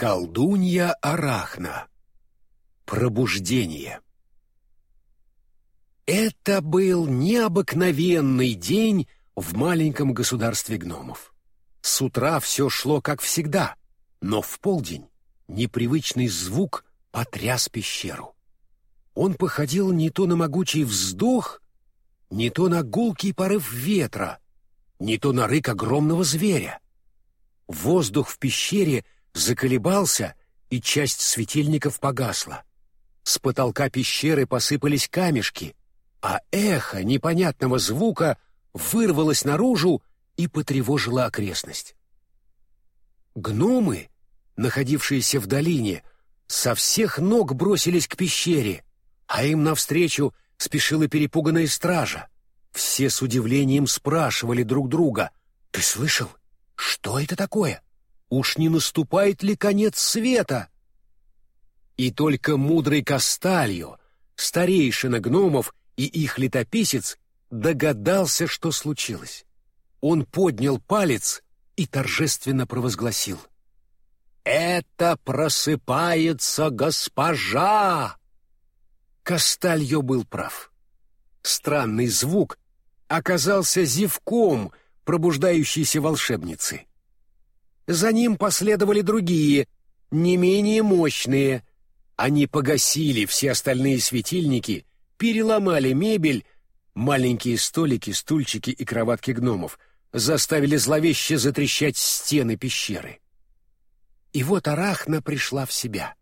Колдунья Арахна. Пробуждение. Это был необыкновенный день в маленьком государстве гномов. С утра все шло как всегда, но в полдень непривычный звук потряс пещеру. Он походил не то на могучий вздох, не то на гулкий порыв ветра, не то на рык огромного зверя. Воздух в пещере заколебался, и часть светильников погасла. С потолка пещеры посыпались камешки, а эхо непонятного звука вырвалось наружу и потревожило окрестность. Гномы, находившиеся в долине, со всех ног бросились к пещере, а им навстречу спешила перепуганная стража. Все с удивлением спрашивали друг друга, «Ты слышал? Что это такое? Уж не наступает ли конец света?» И только мудрый Кастальо, старейшина гномов и их летописец, догадался, что случилось. Он поднял палец и торжественно провозгласил. «Это просыпается госпожа!» Кастальо был прав. Странный звук оказался зевком пробуждающейся волшебницы. За ним последовали другие, не менее мощные. Они погасили все остальные светильники, переломали мебель, маленькие столики, стульчики и кроватки гномов, заставили зловеще затрещать стены пещеры. И вот Арахна пришла в себя.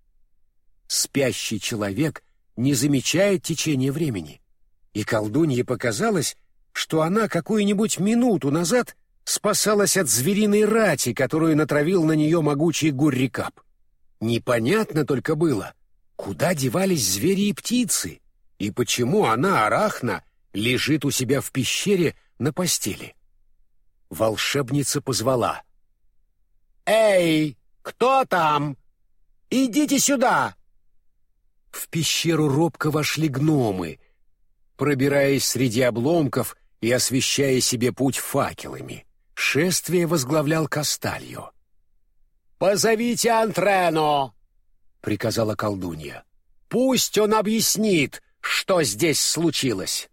Спящий человек не замечает течения времени. И колдунье показалось, что она какую-нибудь минуту назад спасалась от звериной рати, которую натравил на нее могучий гуррикап. Непонятно только было, куда девались звери и птицы, и почему она, Арахна, лежит у себя в пещере на постели. Волшебница позвала. «Эй, кто там? Идите сюда!» В пещеру робко вошли гномы, пробираясь среди обломков и освещая себе путь факелами. Шествие возглавлял Кастальо. «Позовите Антрено!» — приказала колдунья. «Пусть он объяснит, что здесь случилось».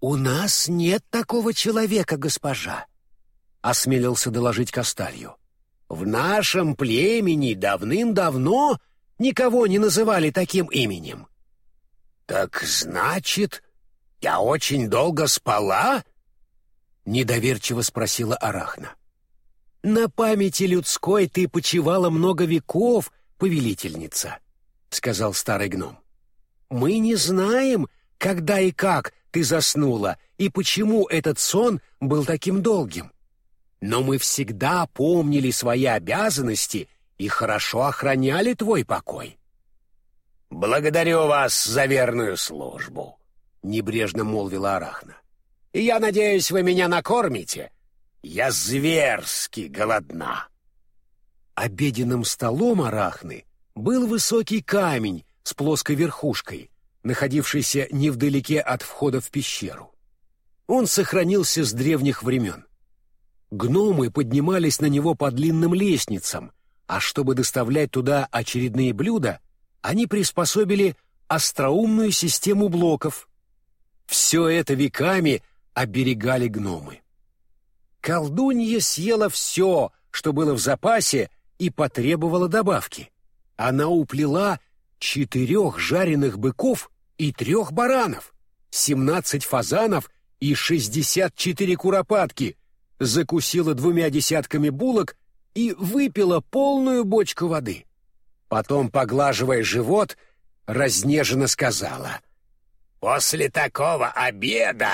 «У нас нет такого человека, госпожа», — осмелился доложить Касталью. «В нашем племени давным-давно никого не называли таким именем». «Так значит, я очень долго спала?» — недоверчиво спросила Арахна. «На памяти людской ты почивала много веков, повелительница», — сказал старый гном. «Мы не знаем, когда и как ты заснула и почему этот сон был таким долгим. Но мы всегда помнили свои обязанности и хорошо охраняли твой покой. «Благодарю вас за верную службу», — небрежно молвила Арахна. «И я надеюсь, вы меня накормите. Я зверски голодна». Обеденным столом Арахны был высокий камень с плоской верхушкой, находившийся невдалеке от входа в пещеру. Он сохранился с древних времен. Гномы поднимались на него по длинным лестницам, а чтобы доставлять туда очередные блюда, они приспособили остроумную систему блоков. Все это веками оберегали гномы. Колдунья съела все, что было в запасе, и потребовала добавки. Она уплела четырех жареных быков и трех баранов, семнадцать фазанов и шестьдесят четыре куропатки, закусила двумя десятками булок и выпила полную бочку воды. Потом, поглаживая живот, разнеженно сказала, «После такого обеда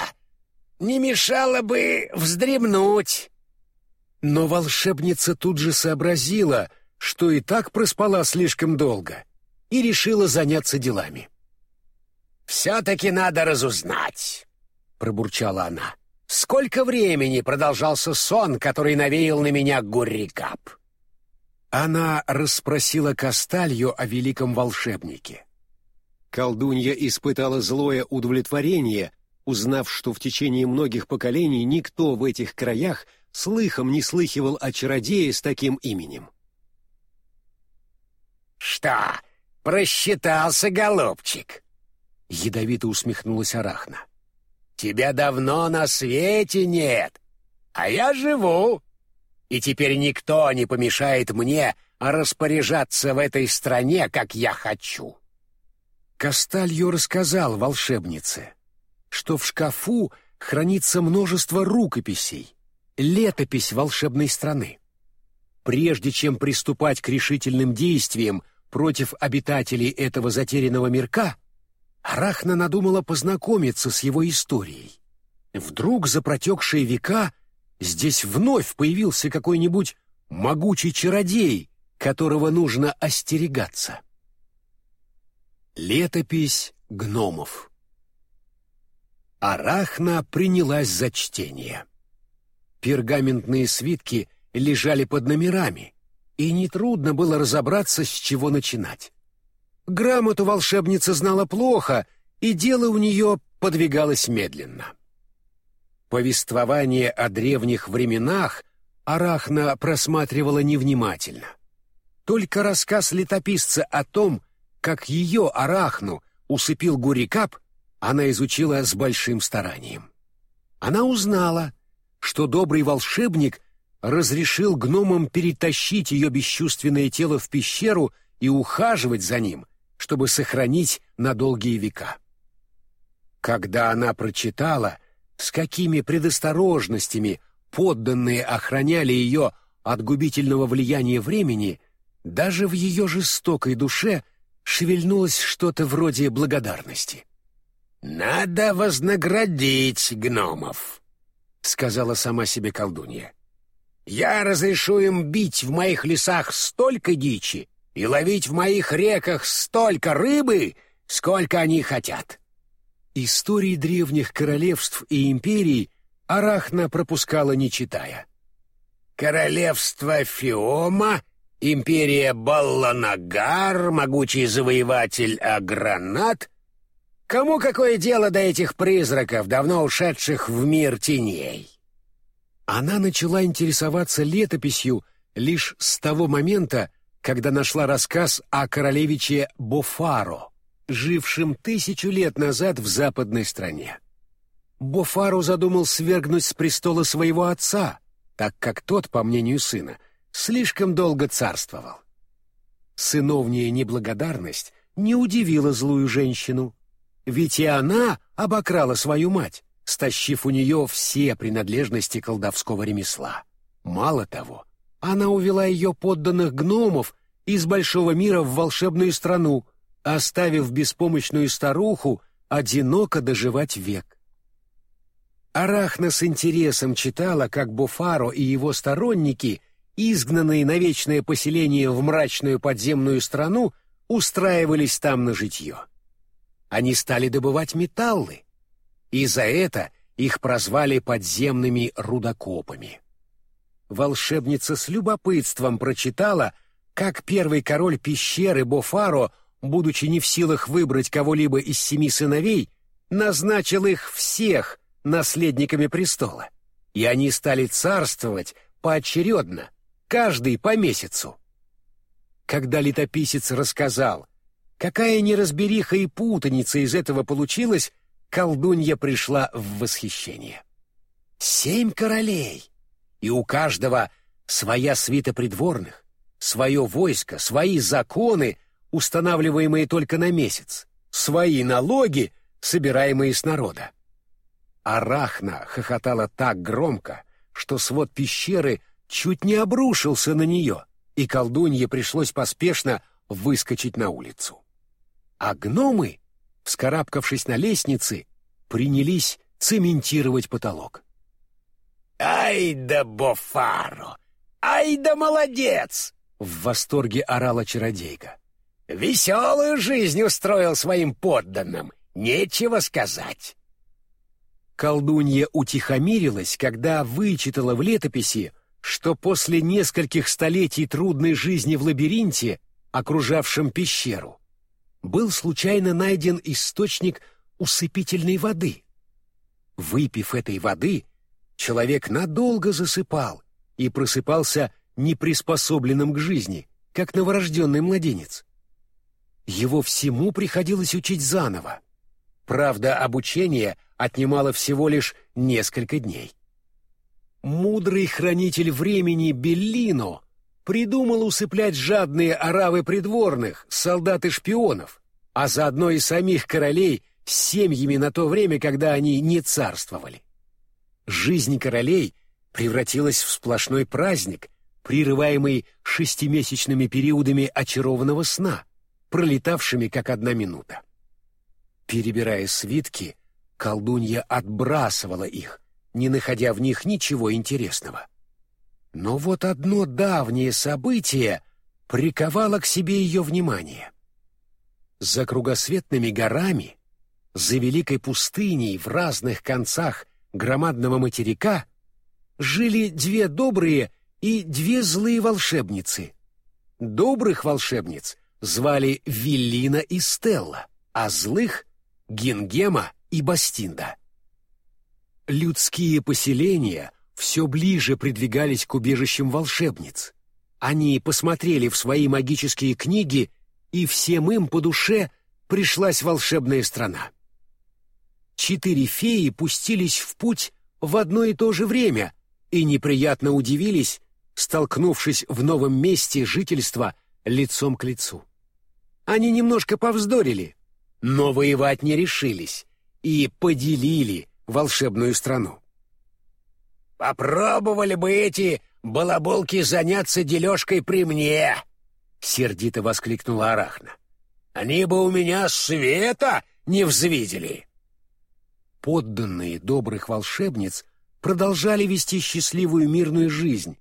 не мешало бы вздремнуть». Но волшебница тут же сообразила, что и так проспала слишком долго — и решила заняться делами. «Все-таки надо разузнать», — пробурчала она. «Сколько времени продолжался сон, который навеял на меня Гуррикап?» Она расспросила Касталью о великом волшебнике. Колдунья испытала злое удовлетворение, узнав, что в течение многих поколений никто в этих краях слыхом не слыхивал о чародее с таким именем. что, просчитался, голубчик?» Ядовито усмехнулась Арахна. «Тебя давно на свете нет, а я живу, и теперь никто не помешает мне распоряжаться в этой стране, как я хочу». Кастальо рассказал волшебнице, что в шкафу хранится множество рукописей, летопись волшебной страны. Прежде чем приступать к решительным действиям против обитателей этого затерянного мирка, Арахна надумала познакомиться с его историей. Вдруг за протекшие века здесь вновь появился какой-нибудь могучий чародей, которого нужно остерегаться. Летопись гномов Арахна принялась за чтение. Пергаментные свитки лежали под номерами, и нетрудно было разобраться, с чего начинать. Грамоту волшебница знала плохо, и дело у нее подвигалось медленно. Повествование о древних временах Арахна просматривала невнимательно. Только рассказ летописца о том, как ее, Арахну, усыпил Гурикап, она изучила с большим старанием. Она узнала, что добрый волшебник разрешил гномам перетащить ее бесчувственное тело в пещеру и ухаживать за ним, чтобы сохранить на долгие века. Когда она прочитала, с какими предосторожностями подданные охраняли ее от губительного влияния времени, даже в ее жестокой душе шевельнулось что-то вроде благодарности. «Надо вознаградить гномов», — сказала сама себе колдунья. Я разрешу им бить в моих лесах столько дичи и ловить в моих реках столько рыбы, сколько они хотят. Истории древних королевств и империй Арахна пропускала не читая. Королевство Фиома, империя Балланагар, могучий завоеватель Агранат. Кому какое дело до этих призраков, давно ушедших в мир теней? Она начала интересоваться летописью лишь с того момента, когда нашла рассказ о королевиче Бофаро, жившем тысячу лет назад в западной стране. Бофаро задумал свергнуть с престола своего отца, так как тот, по мнению сына, слишком долго царствовал. Сыновняя неблагодарность не удивила злую женщину, ведь и она обокрала свою мать, стащив у нее все принадлежности колдовского ремесла. Мало того, она увела ее подданных гномов из большого мира в волшебную страну, оставив беспомощную старуху одиноко доживать век. Арахна с интересом читала, как Буфаро и его сторонники, изгнанные на вечное поселение в мрачную подземную страну, устраивались там на житье. Они стали добывать металлы, и за это их прозвали подземными рудокопами. Волшебница с любопытством прочитала, как первый король пещеры Бофаро, будучи не в силах выбрать кого-либо из семи сыновей, назначил их всех наследниками престола, и они стали царствовать поочередно, каждый по месяцу. Когда летописец рассказал, какая неразбериха и путаница из этого получилась, колдунья пришла в восхищение. Семь королей, и у каждого своя свита придворных, свое войско, свои законы, устанавливаемые только на месяц, свои налоги, собираемые с народа. Арахна хохотала так громко, что свод пещеры чуть не обрушился на нее, и колдунье пришлось поспешно выскочить на улицу. А гномы вскарабкавшись на лестницы, принялись цементировать потолок. «Ай да Бофаро! Ай да молодец!» — в восторге орала чародейка. «Веселую жизнь устроил своим подданным, нечего сказать». Колдунья утихомирилась, когда вычитала в летописи, что после нескольких столетий трудной жизни в лабиринте, окружавшем пещеру, был случайно найден источник усыпительной воды. Выпив этой воды, человек надолго засыпал и просыпался неприспособленным к жизни, как новорожденный младенец. его всему приходилось учить заново. Правда, обучение отнимало всего лишь несколько дней. Мудрый хранитель времени Беллино придумал усыплять жадные оравы придворных, солдат и шпионов, а заодно и самих королей с семьями на то время, когда они не царствовали. Жизнь королей превратилась в сплошной праздник, прерываемый шестимесячными периодами очарованного сна, пролетавшими как одна минута. Перебирая свитки, колдунья отбрасывала их, не находя в них ничего интересного. Но вот одно давнее событие приковало к себе ее внимание. За кругосветными горами, за великой пустыней в разных концах громадного материка жили две добрые и две злые волшебницы. Добрых волшебниц звали Виллина и Стелла, а злых — Гингема и Бастинда. Людские поселения все ближе придвигались к убежищам волшебниц. Они посмотрели в свои магические книги, и всем им по душе пришлась волшебная страна. Четыре феи пустились в путь в одно и то же время и неприятно удивились, столкнувшись в новом месте жительства лицом к лицу. Они немножко повздорили, но воевать не решились и поделили волшебную страну. «Попробовали бы эти балаболки заняться дележкой при мне!» — сердито воскликнула Арахна. «Они бы у меня света не взвидели!» Подданные добрых волшебниц продолжали вести счастливую мирную жизнь.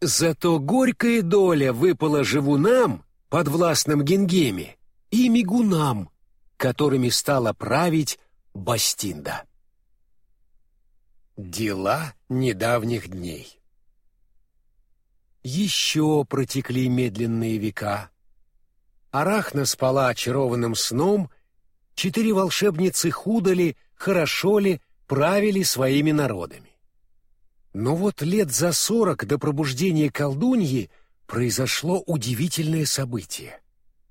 Зато горькая доля выпала живунам, подвластным Генгеме, и мигунам, которыми стала править Бастинда. Дела недавних дней Еще протекли медленные века. Арахна спала очарованным сном, четыре волшебницы худо ли, хорошо ли, правили своими народами. Но вот лет за сорок до пробуждения колдуньи произошло удивительное событие.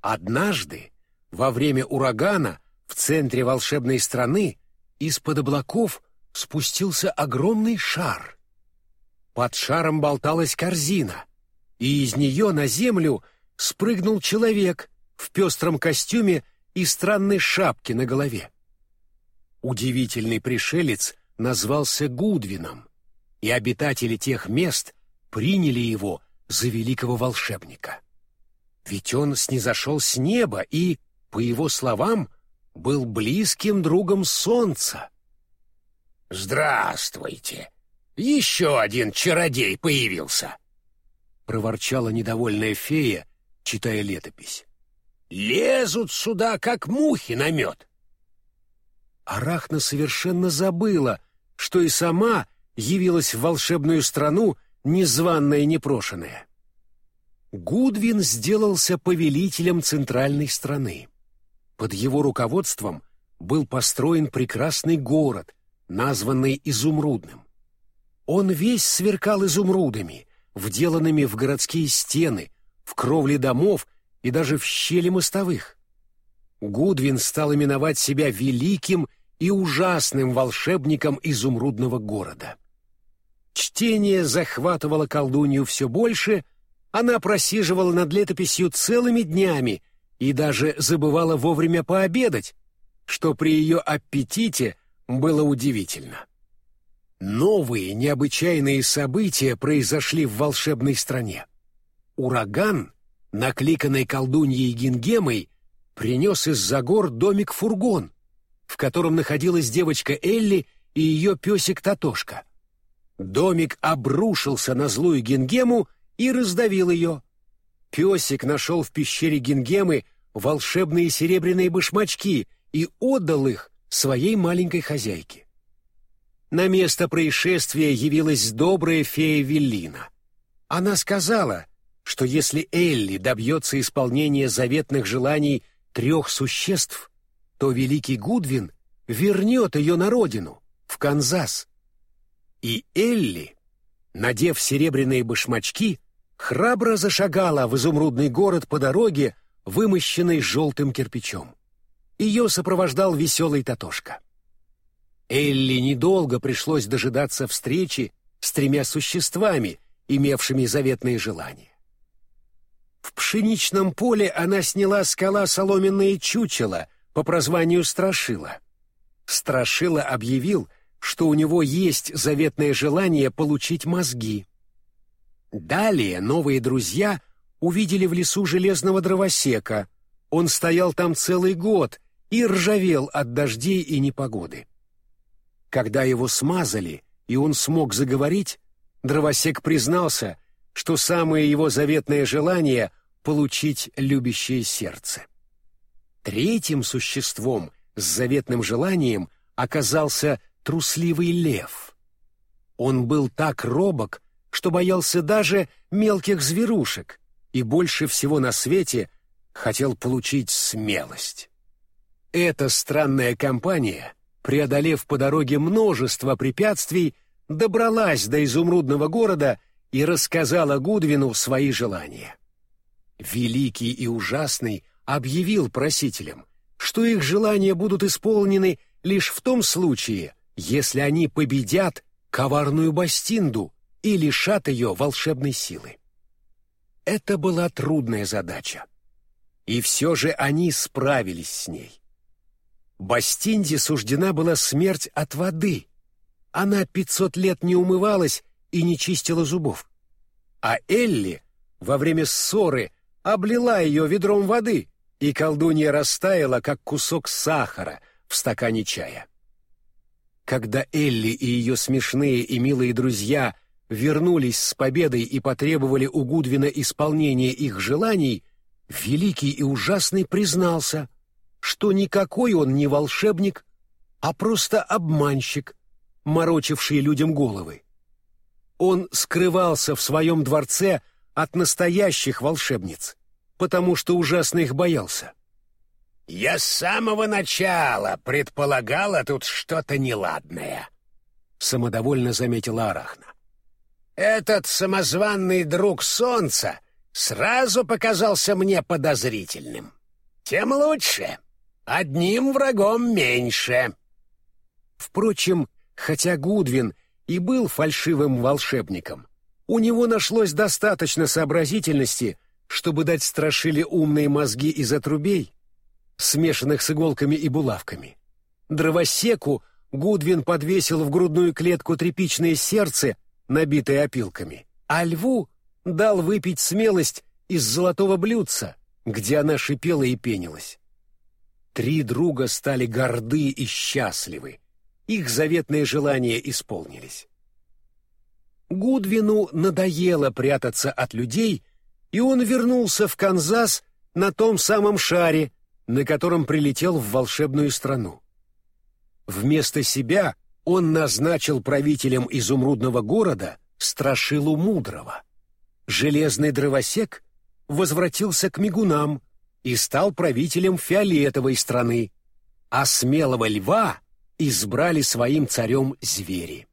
Однажды, во время урагана, в центре волшебной страны из-под облаков спустился огромный шар. Под шаром болталась корзина, и из нее на землю спрыгнул человек в пестром костюме и странной шапке на голове. Удивительный пришелец назвался Гудвином, и обитатели тех мест приняли его за великого волшебника. Ведь он снизошел с неба и, по его словам, был близким другом солнца. «Здравствуйте! Еще один чародей появился!» — проворчала недовольная фея, читая летопись. «Лезут сюда, как мухи на мед!» Арахна совершенно забыла, что и сама явилась в волшебную страну незваная и непрошенная. Гудвин сделался повелителем центральной страны. Под его руководством был построен прекрасный город, названный Изумрудным. Он весь сверкал изумрудами, вделанными в городские стены, в кровли домов и даже в щели мостовых. Гудвин стал именовать себя великим и ужасным волшебником изумрудного города. Чтение захватывало колдунью все больше, она просиживала над летописью целыми днями, и даже забывала вовремя пообедать, что при ее аппетите было удивительно. Новые необычайные события произошли в волшебной стране. Ураган, накликанный колдуньей Гингемой, принес из-за гор домик-фургон, в котором находилась девочка Элли и ее песик Татошка. Домик обрушился на злую Гингему и раздавил ее. Песик нашел в пещере Гингемы волшебные серебряные башмачки и отдал их своей маленькой хозяйке. На место происшествия явилась добрая фея Веллина. Она сказала, что если Элли добьется исполнения заветных желаний трех существ, то великий Гудвин вернет ее на родину, в Канзас. И Элли, надев серебряные башмачки, храбро зашагала в изумрудный город по дороге, вымощенной желтым кирпичом. Ее сопровождал веселый Татошка. Элли недолго пришлось дожидаться встречи с тремя существами, имевшими заветные желания. В пшеничном поле она сняла скала соломенное чучело по прозванию Страшила. Страшила объявил, что у него есть заветное желание получить мозги. Далее новые друзья увидели в лесу железного дровосека. Он стоял там целый год и ржавел от дождей и непогоды. Когда его смазали, и он смог заговорить, дровосек признался, что самое его заветное желание — получить любящее сердце. Третьим существом с заветным желанием оказался трусливый лев. Он был так робок, что боялся даже мелких зверушек и больше всего на свете хотел получить смелость. Эта странная компания, преодолев по дороге множество препятствий, добралась до изумрудного города и рассказала Гудвину свои желания. Великий и ужасный объявил просителям, что их желания будут исполнены лишь в том случае, если они победят коварную Бастинду и лишат ее волшебной силы. Это была трудная задача. И все же они справились с ней. Бастинде суждена была смерть от воды. Она пятьсот лет не умывалась и не чистила зубов. А Элли во время ссоры облила ее ведром воды, и колдунья растаяла, как кусок сахара в стакане чая. Когда Элли и ее смешные и милые друзья вернулись с победой и потребовали у Гудвина исполнения их желаний, Великий и Ужасный признался, что никакой он не волшебник, а просто обманщик, морочивший людям головы. Он скрывался в своем дворце от настоящих волшебниц, потому что ужасно их боялся. «Я с самого начала предполагала тут что-то неладное», — самодовольно заметила Арахна. «Этот самозванный друг солнца сразу показался мне подозрительным. Тем лучше. Одним врагом меньше». Впрочем, хотя Гудвин и был фальшивым волшебником, у него нашлось достаточно сообразительности, чтобы дать Страшиле умные мозги из отрубей, смешанных с иголками и булавками. Дровосеку Гудвин подвесил в грудную клетку тряпичное сердце, набитое опилками, а льву дал выпить смелость из золотого блюдца, где она шипела и пенилась. Три друга стали горды и счастливы. Их заветные желания исполнились. Гудвину надоело прятаться от людей, и он вернулся в Канзас на том самом шаре, на котором прилетел в волшебную страну. Вместо себя он назначил правителем изумрудного города Страшилу Мудрого. Железный дровосек возвратился к мигунам и стал правителем фиолетовой страны, а смелого льва избрали своим царем звери.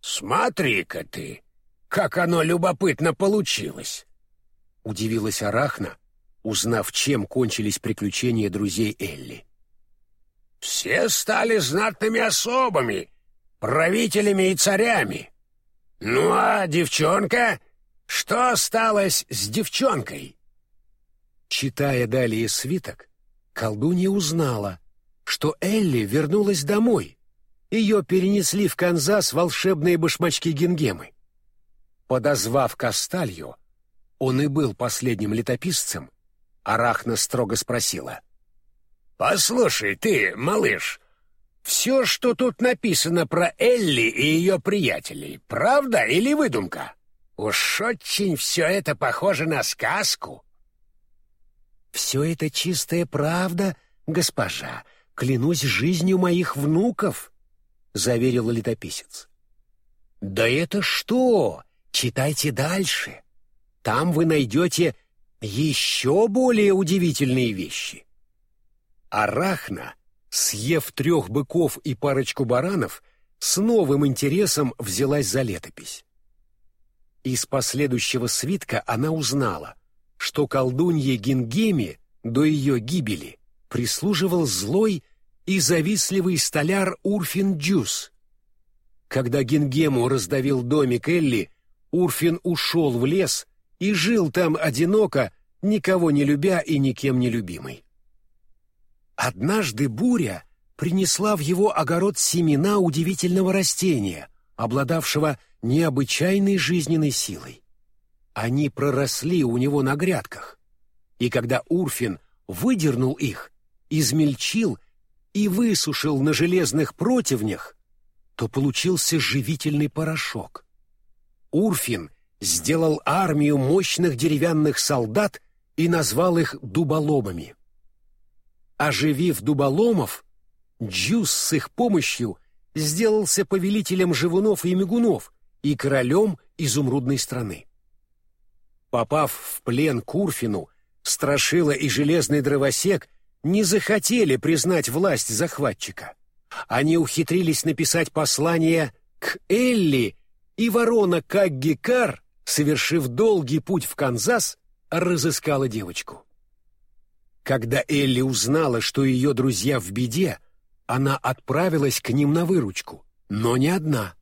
«Смотри-ка ты, как оно любопытно получилось!» Удивилась Арахна, узнав, чем кончились приключения друзей Элли. «Все стали знатными особами, правителями и царями. Ну а девчонка? Что осталось с девчонкой?» Читая далее свиток, колдунья узнала, что Элли вернулась домой. Ее перенесли в Канзас волшебные башмачки Гингемы. Подозвав Касталью, он и был последним летописцем, Арахна строго спросила. «Послушай ты, малыш, все, что тут написано про Элли и ее приятелей, правда или выдумка? Уж очень все это похоже на сказку». «Все это чистая правда, госпожа, клянусь жизнью моих внуков», — заверил летописец. «Да это что? Читайте дальше. Там вы найдете еще более удивительные вещи. Арахна, съев трех быков и парочку баранов, с новым интересом взялась за летопись. Из последующего свитка она узнала, что колдунье Гингеме до ее гибели прислуживал злой и завистливый столяр Урфин Джус. Когда Гингему раздавил домик Элли, Урфин ушел в лес и жил там одиноко, никого не любя и никем не любимый. Однажды буря принесла в его огород семена удивительного растения, обладавшего необычайной жизненной силой. Они проросли у него на грядках, и когда Урфин выдернул их, измельчил и высушил на железных противнях, то получился живительный порошок. Урфин сделал армию мощных деревянных солдат и назвал их дуболомами. Оживив дуболомов, Джус с их помощью сделался повелителем живунов и мигунов и королем изумрудной страны. Попав в плен к Урфину, Страшила и Железный Дровосек не захотели признать власть захватчика. Они ухитрились написать послание к Элли, и ворона Каггикар, совершив долгий путь в Канзас, разыскала девочку. Когда Элли узнала, что ее друзья в беде, она отправилась к ним на выручку, но не одна.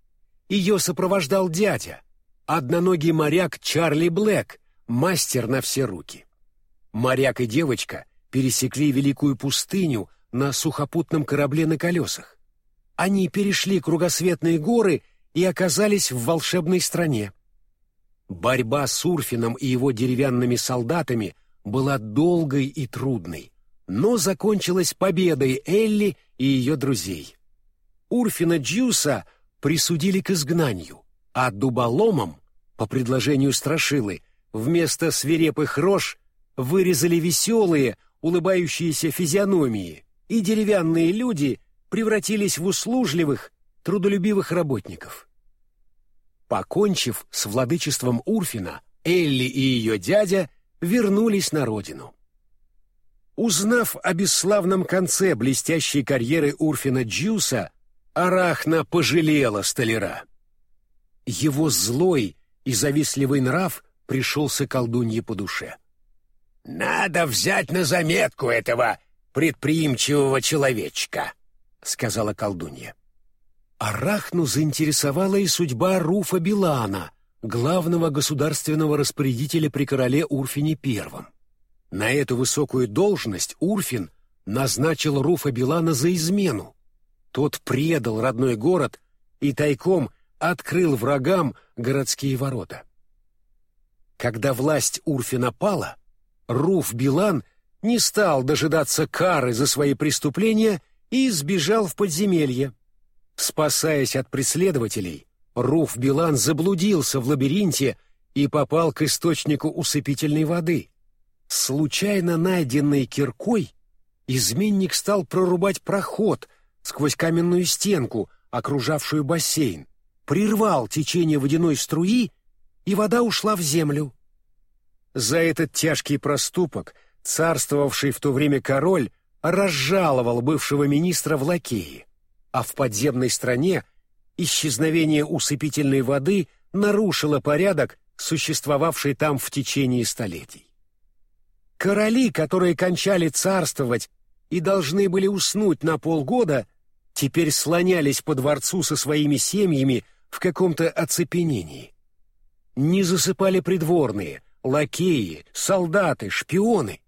Ее сопровождал дядя, одноногий моряк Чарли Блэк, мастер на все руки. Моряк и девочка пересекли Великую пустыню на сухопутном корабле на колесах. Они перешли кругосветные горы и оказались в волшебной стране. Борьба с Урфином и его деревянными солдатами была долгой и трудной, но закончилась победой Элли и ее друзей. Урфина Джуса присудили к изгнанию, а дуболомам, по предложению Страшилы, вместо свирепых рож вырезали веселые, улыбающиеся физиономии, и деревянные люди превратились в услужливых, трудолюбивых работников. Покончив с владычеством Урфина, Элли и ее дядя вернулись на родину. Узнав о бесславном конце блестящей карьеры Урфина Джуса, Арахна пожалела столяра. Его злой и завистливый нрав пришелся колдунье по душе. «Надо взять на заметку этого предприимчивого человечка», — сказала колдунья. Арахну заинтересовала и судьба Руфа Билана, главного государственного распорядителя при короле Урфине I. На эту высокую должность Урфин назначил Руфа Билана за измену. Тот предал родной город и тайком открыл врагам городские ворота. Когда власть Урфина пала, Руф Билан не стал дожидаться кары за свои преступления и сбежал в подземелье. Спасаясь от преследователей, Руф Билан заблудился в лабиринте и попал к источнику усыпительной воды — Случайно найденной киркой изменник стал прорубать проход сквозь каменную стенку, окружавшую бассейн, прервал течение водяной струи, и вода ушла в землю. За этот тяжкий проступок царствовавший в то время король разжаловал бывшего министра в лакеи, а в подземной стране исчезновение усыпительной воды нарушило порядок, существовавший там в течение столетий. Короли, которые кончали царствовать и должны были уснуть на полгода, теперь слонялись по дворцу со своими семьями в каком-то оцепенении. Не засыпали придворные, лакеи, солдаты, шпионы.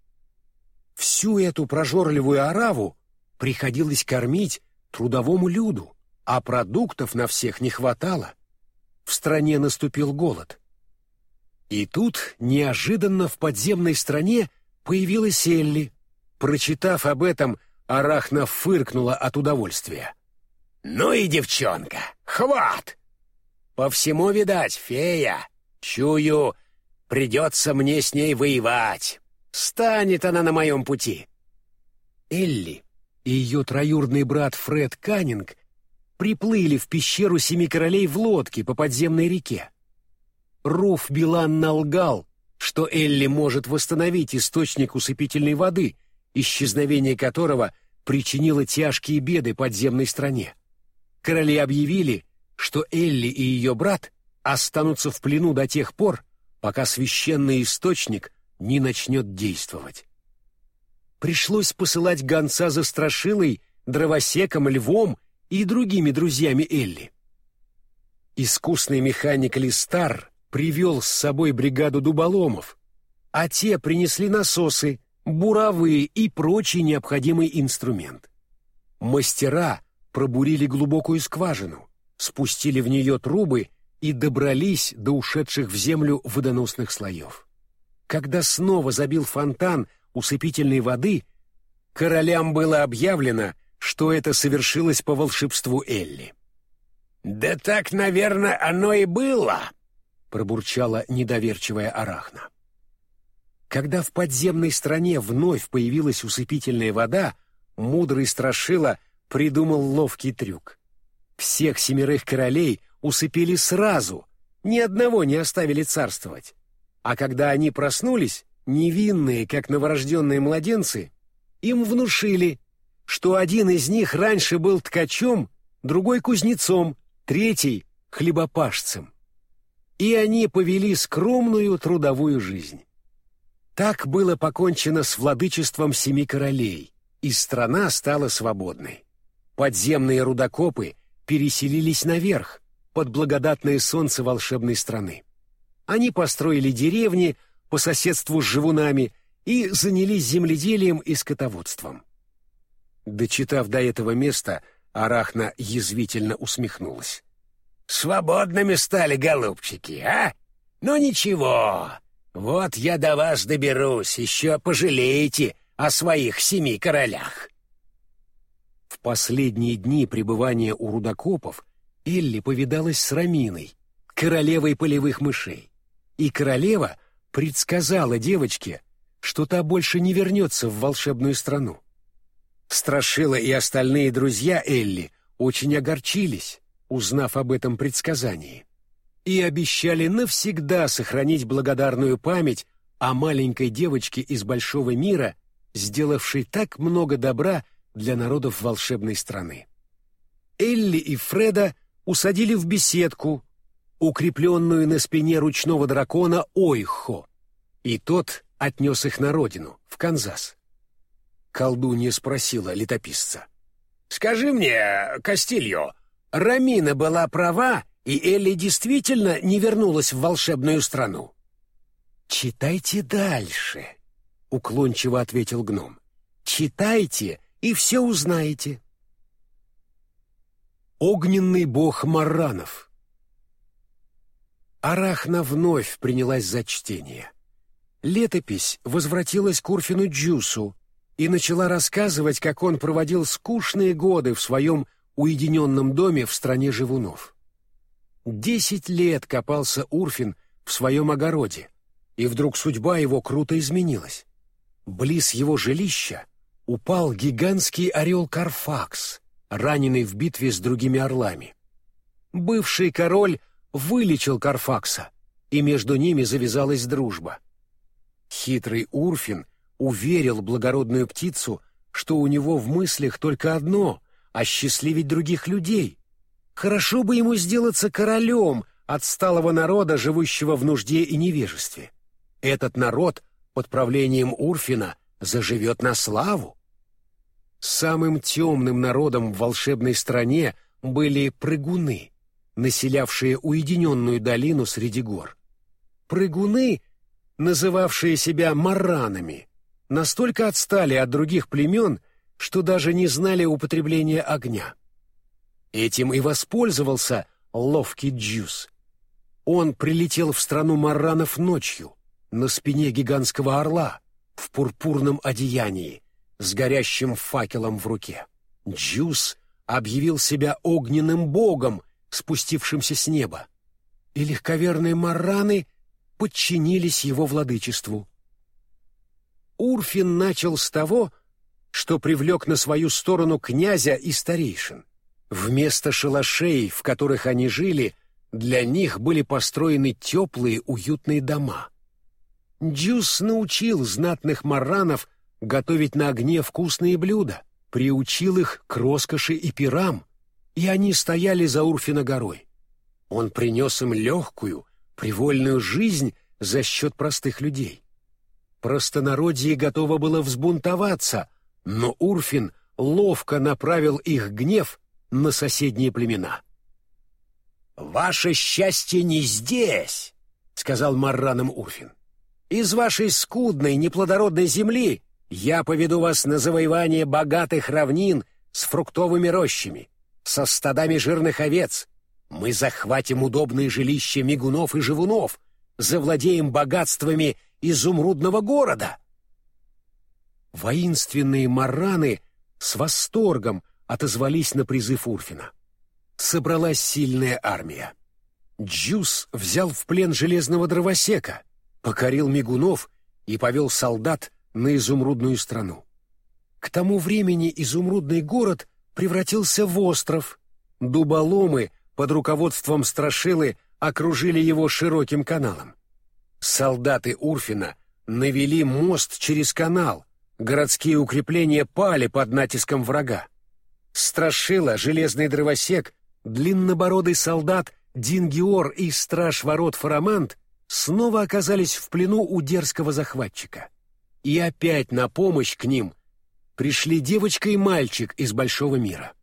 Всю эту прожорливую ораву приходилось кормить трудовому люду, а продуктов на всех не хватало. В стране наступил голод. И тут неожиданно в подземной стране появилась Элли. Прочитав об этом, Арахна фыркнула от удовольствия. «Ну и девчонка! Хват! По всему, видать, фея. Чую, придется мне с ней воевать. Станет она на моем пути». Элли и ее троюродный брат Фред Каннинг приплыли в пещеру Семи Королей в лодке по подземной реке. Руф Билан налгал, что Элли может восстановить источник усыпительной воды, исчезновение которого причинило тяжкие беды подземной стране. Короли объявили, что Элли и ее брат останутся в плену до тех пор, пока священный источник не начнет действовать. Пришлось посылать гонца за страшилой, дровосеком, львом и другими друзьями Элли. Искусный механик Листар привел с собой бригаду дуболомов, а те принесли насосы, буровые и прочий необходимый инструмент. Мастера пробурили глубокую скважину, спустили в нее трубы и добрались до ушедших в землю водоносных слоев. Когда снова забил фонтан усыпительной воды, королям было объявлено, что это совершилось по волшебству Элли. «Да так, наверное, оно и было», — пробурчала недоверчивая Арахна. Когда в подземной стране вновь появилась усыпительная вода, мудрый Страшила придумал ловкий трюк. Всех семерых королей усыпили сразу, ни одного не оставили царствовать. А когда они проснулись, невинные, как новорожденные младенцы, им внушили, что один из них раньше был ткачом, другой — кузнецом, третий — хлебопашцем. И они повели скромную трудовую жизнь. Так было покончено с владычеством семи королей, и страна стала свободной. Подземные рудокопы переселились наверх, под благодатное солнце волшебной страны. Они построили деревни по соседству с живунами и занялись земледелием и скотоводством. Дочитав до этого места, Арахна язвительно усмехнулась. «Свободными стали, голубчики, а? Ну ничего, вот я до вас доберусь, еще пожалеете о своих семи королях». В последние дни пребывания у рудокопов Элли повидалась с Раминой, королевой полевых мышей, и королева предсказала девочке, что та больше не вернется в волшебную страну. Страшила и остальные друзья Элли очень огорчились, узнав об этом предсказании, и обещали навсегда сохранить благодарную память о маленькой девочке из большого мира, сделавшей так много добра для народов волшебной страны. Элли и Фреда усадили в беседку, укрепленную на спине ручного дракона Ойхо, и тот отнес их на родину, в Канзас. Колдунья спросила летописца. «Скажи мне, Кастильо, Рамина была права, и Элли действительно не вернулась в волшебную страну?» «Читайте дальше», — уклончиво ответил гном. «Читайте, и все узнаете». Огненный бог Маранов Арахна вновь принялась за чтение. Летопись возвратилась к Урфину Джусу и начала рассказывать, как он проводил скучные годы в своем уединенном доме в стране живунов. Десять лет копался Урфин в своем огороде, и вдруг судьба его круто изменилась. Близ его жилища упал гигантский орел Карфакс, раненый в битве с другими орлами. Бывший король вылечил Карфакса, и между ними завязалась дружба. Хитрый Урфин уверил благородную птицу, что у него в мыслях только одно — осчастливить других людей. Хорошо бы ему сделаться королем отсталого народа, живущего в нужде и невежестве. Этот народ под правлением Урфина заживет на славу. Самым темным народом в волшебной стране были прыгуны, населявшие уединенную долину среди гор. Прыгуны называвшие себя маранами, настолько отстали от других племен, что даже не знали употребления огня. Этим и воспользовался ловкий Джус. Он прилетел в страну маранов ночью, на спине гигантского орла, в пурпурном одеянии, с горящим факелом в руке. Джус объявил себя огненным богом, спустившимся с неба. И легковерные мараны подчинились его владычеству. Урфин начал с того, что привлек на свою сторону князя и старейшин. Вместо шалашей, в которых они жили, для них были построены теплые уютные дома. Джус научил знатных маранов готовить на огне вкусные блюда, приучил их к роскоши и пирам, и они стояли за Урфина горой. Он принес им легкую, привольную жизнь за счет простых людей. Простонародье готово было взбунтоваться, но Урфин ловко направил их гнев на соседние племена. «Ваше счастье не здесь!» — сказал Марраном Урфин. «Из вашей скудной, неплодородной земли я поведу вас на завоевание богатых равнин с фруктовыми рощами, со стадами жирных овец. Мы захватим удобные жилища мигунов и живунов, завладеем богатствами изумрудного города». Воинственные марраны с восторгом отозвались на призыв Урфина. Собралась сильная армия. Джус взял в плен железного дровосека, покорил мигунов и повел солдат на изумрудную страну. К тому времени изумрудный город превратился в остров. Дуболомы под руководством Страшилы окружили его широким каналом. Солдаты Урфина навели мост через канал, городские укрепления пали под натиском врага. Страшила, железный дровосек, длиннобородый солдат Дингиор и страж ворот Фарамант снова оказались в плену у дерзкого захватчика. И опять на помощь к ним пришли девочка и мальчик из большого мира.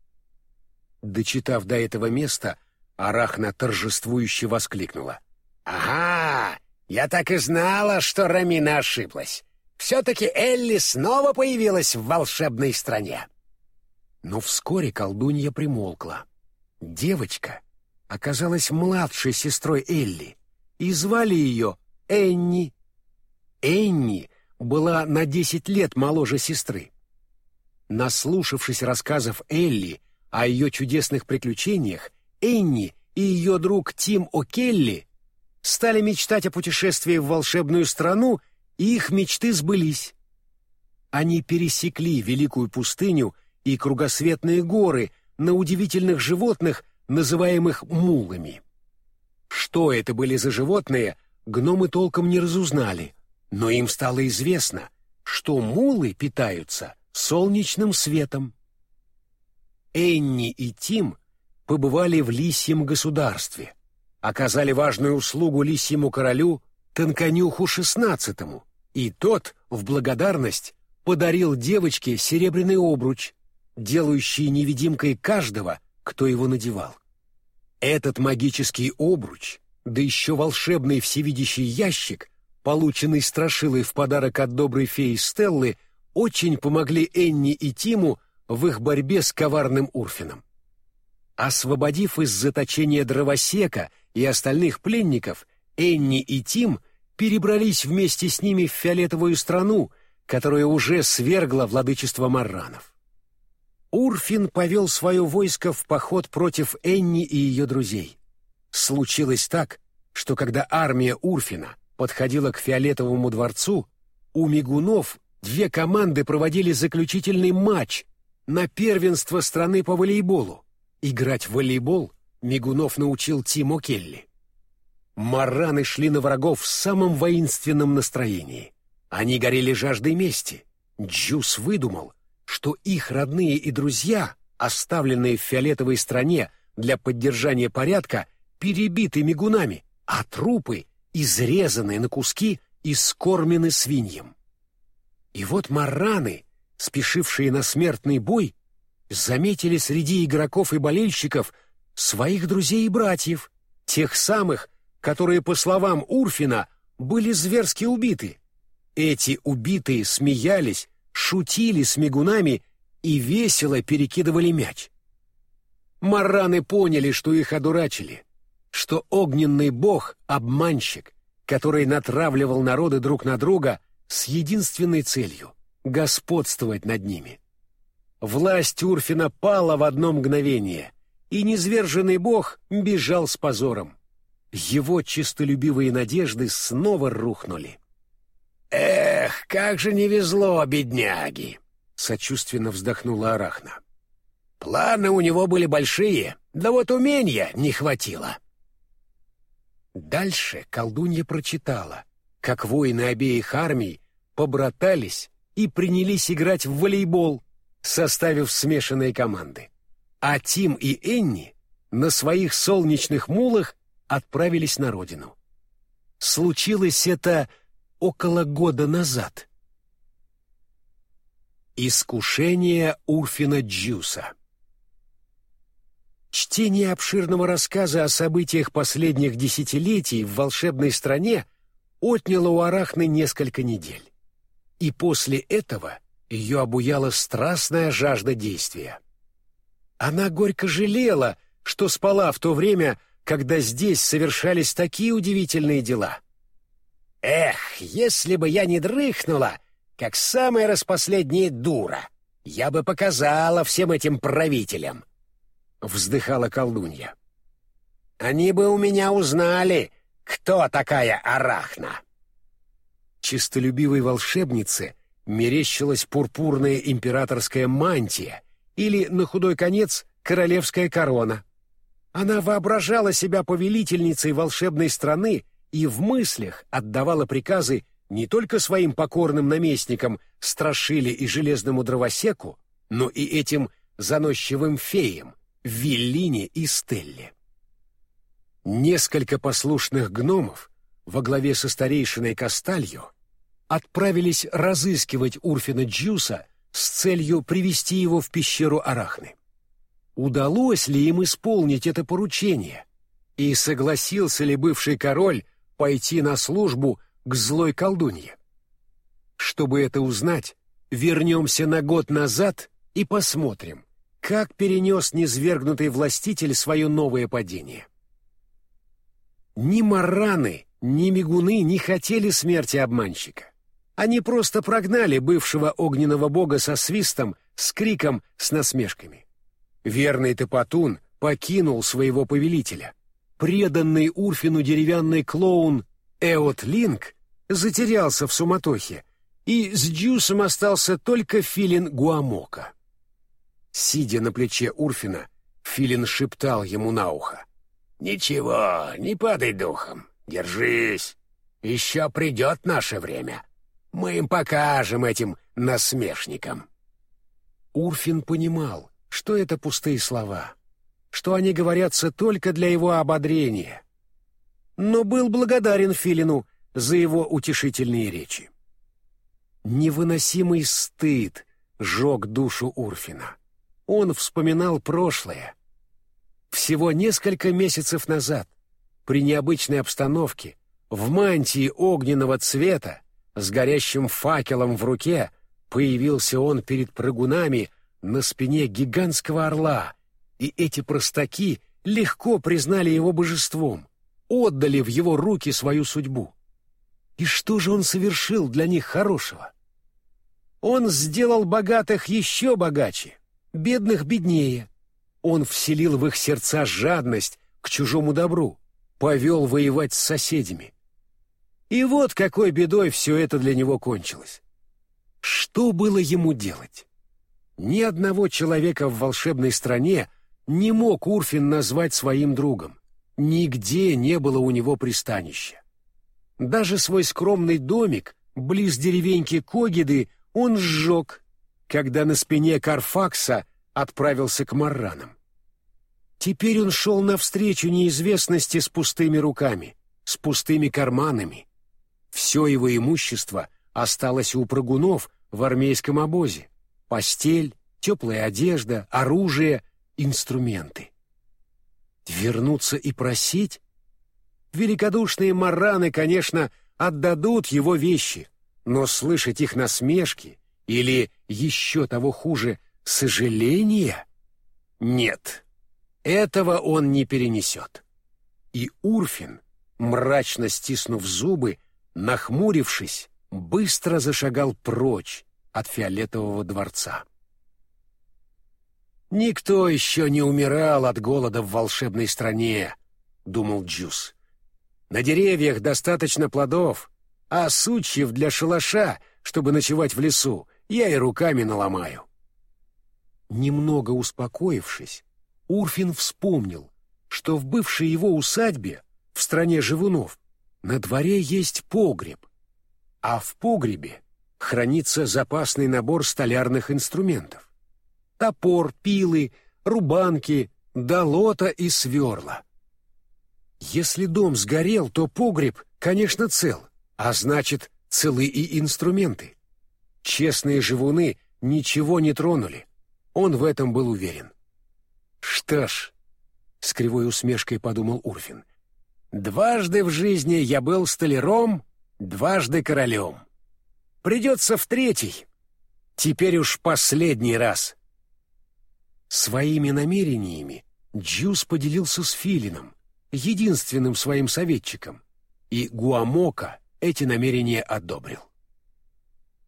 Дочитав до этого места, Арахна торжествующе воскликнула. «Ага, я так и знала, что Рамина ошиблась. Все-таки Элли снова появилась в волшебной стране». Но вскоре колдунья примолкла. Девочка оказалась младшей сестрой Элли, и звали ее Энни. Энни была на десять лет моложе сестры. Наслушавшись рассказов Элли о ее чудесных приключениях, Энни и ее друг Тим О'Келли стали мечтать о путешествии в волшебную страну, и их мечты сбылись. Они пересекли великую пустыню и кругосветные горы на удивительных животных, называемых мулами. Что это были за животные, гномы толком не разузнали, но им стало известно, что мулы питаются солнечным светом. Энни и Тим побывали в Лисьем государстве, оказали важную услугу Лисьему королю Тонконюху XVI, и тот, в благодарность, подарил девочке серебряный обруч, делающий невидимкой каждого, кто его надевал. Этот магический обруч, да еще волшебный всевидящий ящик, полученный Страшилой в подарок от доброй феи Стеллы, очень помогли Энни и Тиму в их борьбе с коварным Урфином. Освободив из заточения дровосека и остальных пленников, Энни и Тим перебрались вместе с ними в фиолетовую страну, которая уже свергла владычество марранов. Урфин повел свое войско в поход против Энни и ее друзей. Случилось так, что когда армия Урфина подходила к Фиолетовому дворцу, у мигунов две команды проводили заключительный матч на первенство страны по волейболу. Играть в волейбол Мигунов научил Тимо Келли. Мараны шли на врагов в самом воинственном настроении. Они горели жаждой мести. Джус выдумал, что их родные и друзья, оставленные в фиолетовой стране для поддержания порядка, перебиты мигунами, а трупы, изрезанные на куски и скормены свиньям. И вот марраны, спешившие на смертный бой, заметили среди игроков и болельщиков своих друзей и братьев, тех самых, которые, по словам Урфина, были зверски убиты. Эти убитые смеялись, шутили с мигунами и весело перекидывали мяч. Мараны поняли, что их одурачили, что огненный бог — обманщик, который натравливал народы друг на друга с единственной целью — господствовать над ними. Власть Урфина пала в одно мгновение, и низверженный бог бежал с позором. Его чистолюбивые надежды снова рухнули. «Эх, как же не везло, бедняги!» — сочувственно вздохнула Арахна. «Планы у него были большие, да вот умения не хватило». Дальше колдунья прочитала, как воины обеих армий побратались и принялись играть в волейбол, составив смешанные команды. А Тим и Энни на своих солнечных мулах отправились на родину. Случилось это около года назад. Искушение Урфина Джуса Чтение обширного рассказа о событиях последних десятилетий в волшебной стране отняло у Арахны несколько недель. И после этого ее обуяла страстная жажда действия. Она горько жалела, что спала в то время, когда здесь совершались такие удивительные дела. «Эх, если бы я не дрыхнула, как самая распоследняя дура, я бы показала всем этим правителям!» — вздыхала колдунья. «Они бы у меня узнали, кто такая Арахна!» Чистолюбивой волшебнице мерещилась пурпурная императорская мантия или, на худой конец, королевская корона. Она воображала себя повелительницей волшебной страны и в мыслях отдавала приказы не только своим покорным наместникам Страшиле и Железному Дровосеку, но и этим заносчивым феям Виллине и Стелле. Несколько послушных гномов во главе со старейшиной Касталью отправились разыскивать Урфина Джуса с целью привести его в пещеру Арахны удалось ли им исполнить это поручение, и согласился ли бывший король пойти на службу к злой колдунье. Чтобы это узнать, вернемся на год назад и посмотрим, как перенес низвергнутый властитель свое новое падение. Ни мараны, ни мигуны не хотели смерти обманщика. Они просто прогнали бывшего огненного бога со свистом, с криком, с насмешками. Верный Топотун покинул своего повелителя. Преданный Урфину деревянный клоун Эот Линк затерялся в суматохе, и с Джусом остался только филин Гуамока. Сидя на плече Урфина, филин шептал ему на ухо. «Ничего, не падай духом, держись. Еще придет наше время. Мы им покажем этим насмешникам». Урфин понимал, что это пустые слова, что они говорятся только для его ободрения. Но был благодарен Филину за его утешительные речи. Невыносимый стыд жег душу Урфина. Он вспоминал прошлое. Всего несколько месяцев назад, при необычной обстановке, в мантии огненного цвета, с горящим факелом в руке, появился он перед прыгунами на спине гигантского орла, и эти простаки легко признали его божеством, отдали в его руки свою судьбу. И что же он совершил для них хорошего? Он сделал богатых еще богаче, бедных беднее. Он вселил в их сердца жадность к чужому добру, повел воевать с соседями. И вот какой бедой все это для него кончилось. Что было ему делать? Ни одного человека в волшебной стране не мог Урфин назвать своим другом. Нигде не было у него пристанища. Даже свой скромный домик близ деревеньки Когиды он сжег, когда на спине Карфакса отправился к Марранам. Теперь он шел навстречу неизвестности с пустыми руками, с пустыми карманами. Все его имущество осталось у прыгунов в армейском обозе постель, теплая одежда, оружие, инструменты. Вернуться и просить? Великодушные мараны, конечно, отдадут его вещи, но слышать их насмешки или, еще того хуже, сожаления? Нет, этого он не перенесет. И Урфин, мрачно стиснув зубы, нахмурившись, быстро зашагал прочь, от фиолетового дворца. «Никто еще не умирал от голода в волшебной стране», — думал Джус. «На деревьях достаточно плодов, а сучьев для шалаша, чтобы ночевать в лесу, я и руками наломаю». Немного успокоившись, Урфин вспомнил, что в бывшей его усадьбе, в стране живунов, на дворе есть погреб, а в погребе хранится запасный набор столярных инструментов. Топор, пилы, рубанки, долота и сверла. Если дом сгорел, то погреб, конечно, цел, а значит, целы и инструменты. Честные живуны ничего не тронули. Он в этом был уверен. «Что ж», — с кривой усмешкой подумал Урфин, «дважды в жизни я был столяром, дважды королем. Придется в третий. Теперь уж последний раз». Своими намерениями Джус поделился с Филином, единственным своим советчиком, и Гуамока эти намерения одобрил.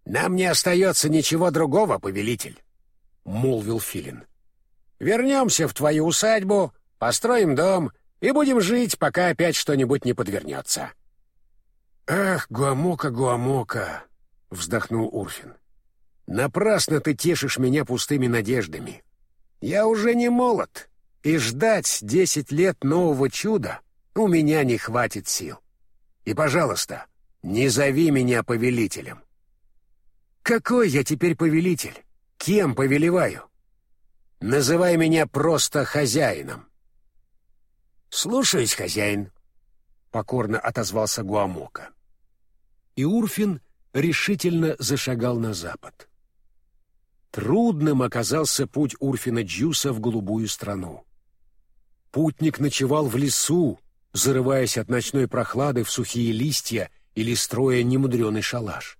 «Нам не остается ничего другого, повелитель», — молвил Филин. «Вернемся в твою усадьбу, построим дом и будем жить, пока опять что-нибудь не подвернется». «Ах, Гуамока, Гуамока!» — вздохнул Урфин. «Напрасно ты тешишь меня пустыми надеждами. Я уже не молод, и ждать десять лет нового чуда у меня не хватит сил. И, пожалуйста, не зови меня повелителем. Какой я теперь повелитель? Кем повелеваю? Называй меня просто хозяином. Слушаюсь, хозяин, покорно отозвался Гуамока. И Урфин решительно зашагал на запад. Трудным оказался путь Урфина Джуса в голубую страну. Путник ночевал в лесу, зарываясь от ночной прохлады в сухие листья или строя немудреный шалаш.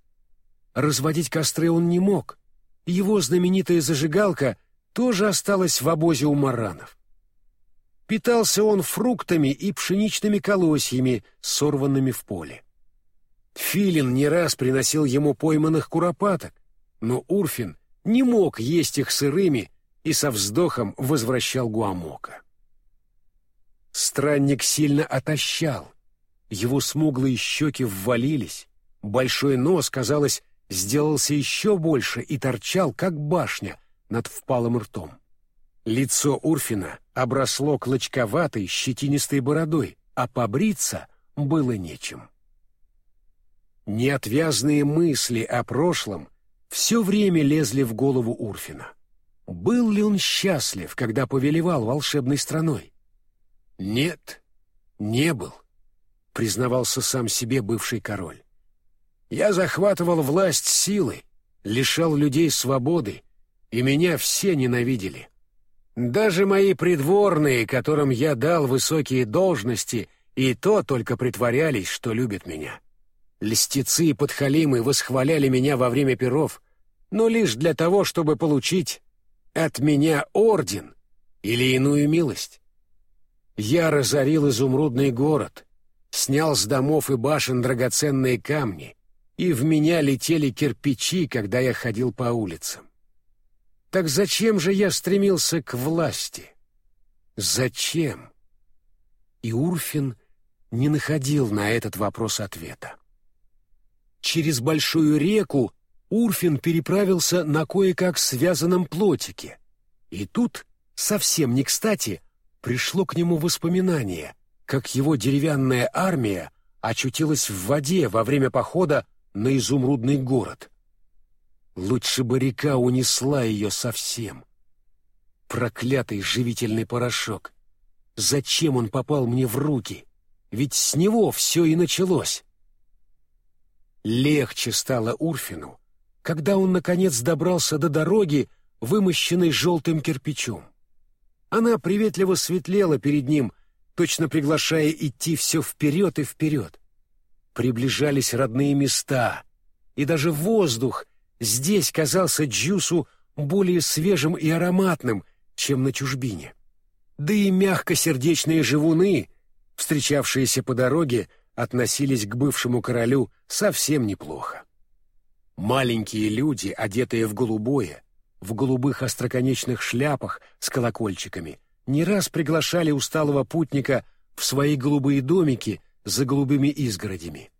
Разводить костры он не мог. Его знаменитая зажигалка тоже осталась в обозе у маранов. Питался он фруктами и пшеничными колосьями, сорванными в поле. Филин не раз приносил ему пойманных куропаток, но Урфин не мог есть их сырыми и со вздохом возвращал Гуамока. Странник сильно отощал. Его смуглые щеки ввалились, большой нос, казалось, сделался еще больше и торчал, как башня, над впалым ртом. Лицо Урфина обросло клочковатой, щетинистой бородой, а побриться было нечем. Неотвязные мысли о прошлом все время лезли в голову Урфина. Был ли он счастлив, когда повелевал волшебной страной? Нет, не был, признавался сам себе бывший король. Я захватывал власть силой, лишал людей свободы, и меня все ненавидели. Даже мои придворные, которым я дал высокие должности, и то только притворялись, что любят меня. Льстецы и подхалимы восхваляли меня во время перов, но лишь для того, чтобы получить от меня орден или иную милость. Я разорил изумрудный город, снял с домов и башен драгоценные камни, и в меня летели кирпичи, когда я ходил по улицам. Так зачем же я стремился к власти? Зачем? И Урфин не находил на этот вопрос ответа. Через большую реку Урфин переправился на кое-как связанном плотике, и тут, совсем не кстати, пришло к нему воспоминание, как его деревянная армия очутилась в воде во время похода на изумрудный город. Лучше бы река унесла ее совсем. Проклятый живительный порошок. Зачем он попал мне в руки? Ведь с него все и началось. Легче стало Урфину, когда он, наконец, добрался до дороги, вымощенной желтым кирпичом. Она приветливо светлела перед ним, точно приглашая идти все вперед и вперед приближались родные места, и даже воздух здесь казался Джусу более свежим и ароматным, чем на чужбине. Да и мягкосердечные живуны, встречавшиеся по дороге, относились к бывшему королю совсем неплохо. Маленькие люди, одетые в голубое, в голубых остроконечных шляпах с колокольчиками, не раз приглашали усталого путника в свои голубые домики за голубыми изгородями.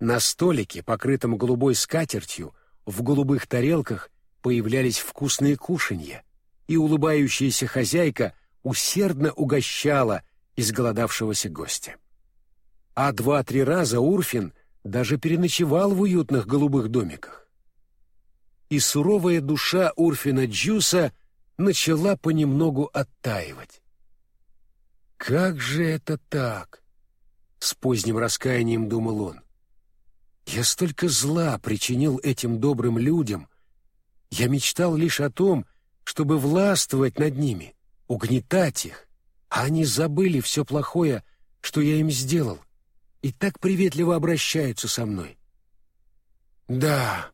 На столике, покрытом голубой скатертью, в голубых тарелках появлялись вкусные кушанья, и улыбающаяся хозяйка усердно угощала изголодавшегося гостя. А два-три раза Урфин даже переночевал в уютных голубых домиках. И суровая душа Урфина Джуса начала понемногу оттаивать. «Как же это так?» — с поздним раскаянием думал он. Я столько зла причинил этим добрым людям. Я мечтал лишь о том, чтобы властвовать над ними, угнетать их, а они забыли все плохое, что я им сделал, и так приветливо обращаются со мной. Да,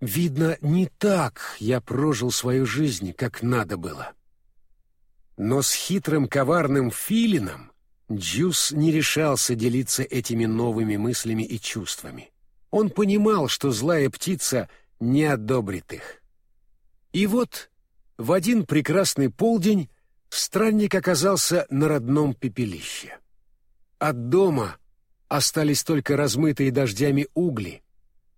видно, не так я прожил свою жизнь, как надо было. Но с хитрым коварным филином Джус не решался делиться этими новыми мыслями и чувствами. Он понимал, что злая птица не одобрит их. И вот в один прекрасный полдень странник оказался на родном пепелище. От дома остались только размытые дождями угли,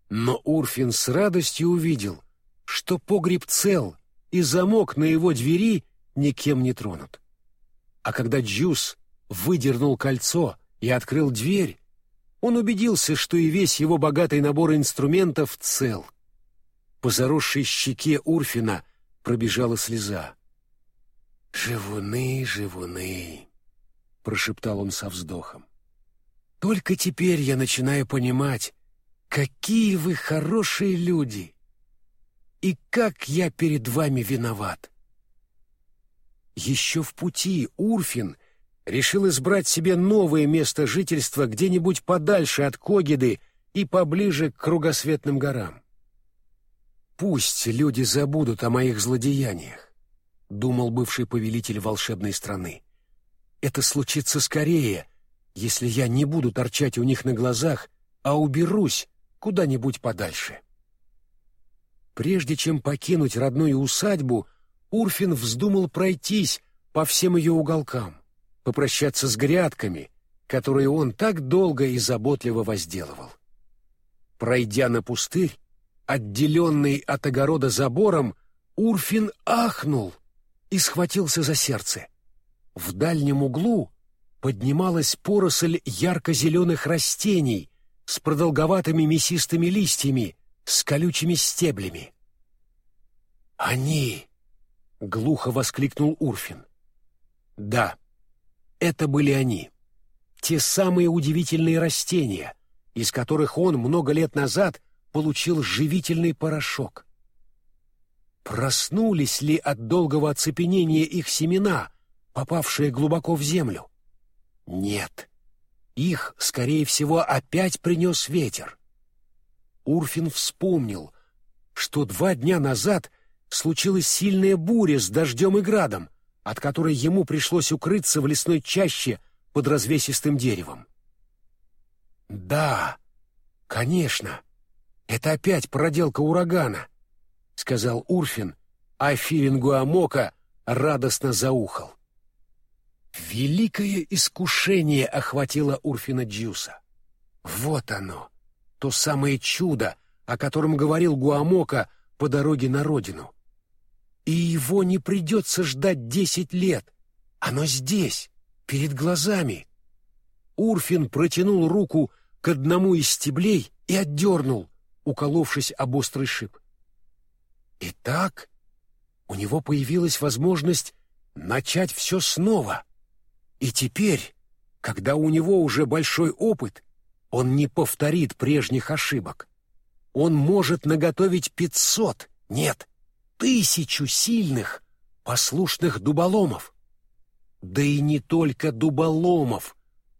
но Урфин с радостью увидел, что погреб цел, и замок на его двери никем не тронут. А когда Джус выдернул кольцо и открыл дверь, он убедился, что и весь его богатый набор инструментов цел. По заросшей щеке Урфина пробежала слеза. «Живуны, живуны», — прошептал он со вздохом. «Только теперь я начинаю понимать, какие вы хорошие люди, и как я перед вами виноват». Еще в пути Урфин решил избрать себе новое место жительства где-нибудь подальше от Когиды и поближе к кругосветным горам. «Пусть люди забудут о моих злодеяниях», — думал бывший повелитель волшебной страны. «Это случится скорее, если я не буду торчать у них на глазах, а уберусь куда-нибудь подальше». Прежде чем покинуть родную усадьбу, Урфин вздумал пройтись по всем ее уголкам, попрощаться с грядками, которые он так долго и заботливо возделывал. Пройдя на пустырь, отделенный от огорода забором, Урфин ахнул и схватился за сердце. В дальнем углу поднималась поросль ярко-зеленых растений с продолговатыми мясистыми листьями, с колючими стеблями. «Они!» — глухо воскликнул Урфин. Да, это были они. Те самые удивительные растения, из которых он много лет назад получил живительный порошок. Проснулись ли от долгого оцепенения их семена, попавшие глубоко в землю? Нет. Их, скорее всего, опять принес ветер. Урфин вспомнил, что два дня назад случилась сильная буря с дождем и градом, от которой ему пришлось укрыться в лесной чаще под развесистым деревом. «Да, конечно, это опять проделка урагана», — сказал Урфин, а Филин Гуамока радостно заухал. Великое искушение охватило Урфина Джуса. Вот оно, то самое чудо, о котором говорил Гуамока по дороге на родину. И его не придется ждать десять лет. Оно здесь, перед глазами. Урфин протянул руку к одному из стеблей и отдернул, уколовшись об острый шип. Итак, у него появилась возможность начать все снова. И теперь, когда у него уже большой опыт, он не повторит прежних ошибок. Он может наготовить пятьсот, нет, тысячу сильных, послушных дуболомов. Да и не только дуболомов.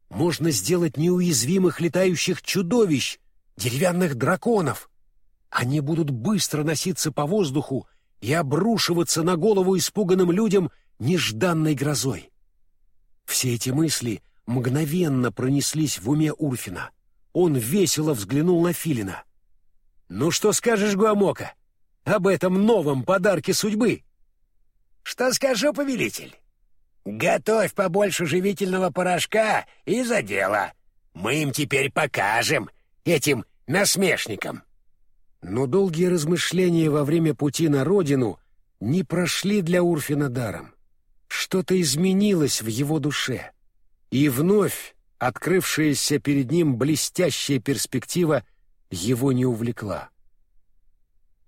Можно сделать неуязвимых летающих чудовищ, деревянных драконов. Они будут быстро носиться по воздуху и обрушиваться на голову испуганным людям нежданной грозой. Все эти мысли мгновенно пронеслись в уме Урфина. Он весело взглянул на Филина. «Ну что скажешь, Гуамока?» Об этом новом подарке судьбы. Что скажу, повелитель? Готовь побольше живительного порошка и за дело. Мы им теперь покажем, этим насмешникам. Но долгие размышления во время пути на родину не прошли для Урфина даром. Что-то изменилось в его душе, и вновь открывшаяся перед ним блестящая перспектива его не увлекла.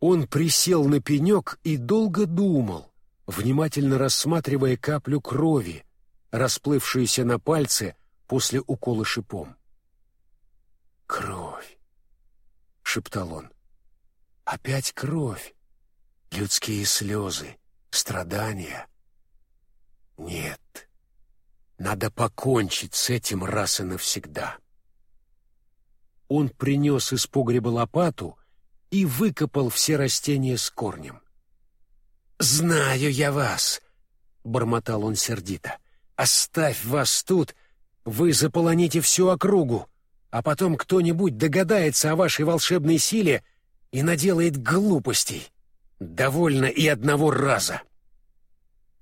Он присел на пенек и долго думал, внимательно рассматривая каплю крови, расплывшуюся на пальце после укола шипом. Кровь. прошептал он. «Опять кровь, людские слезы, страдания. Нет, надо покончить с этим раз и навсегда». Он принес из погреба лопату и выкопал все растения с корнем. «Знаю я вас!» — бормотал он сердито. «Оставь вас тут, вы заполоните всю округу, а потом кто-нибудь догадается о вашей волшебной силе и наделает глупостей. Довольно и одного раза!»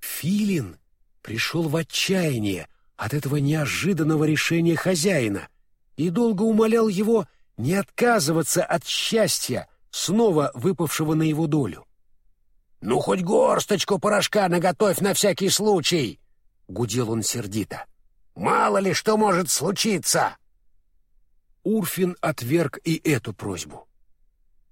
Филин пришел в отчаяние от этого неожиданного решения хозяина и долго умолял его не отказываться от счастья, снова выпавшего на его долю. «Ну, хоть горсточку порошка наготовь на всякий случай!» — гудел он сердито. «Мало ли что может случиться!» Урфин отверг и эту просьбу.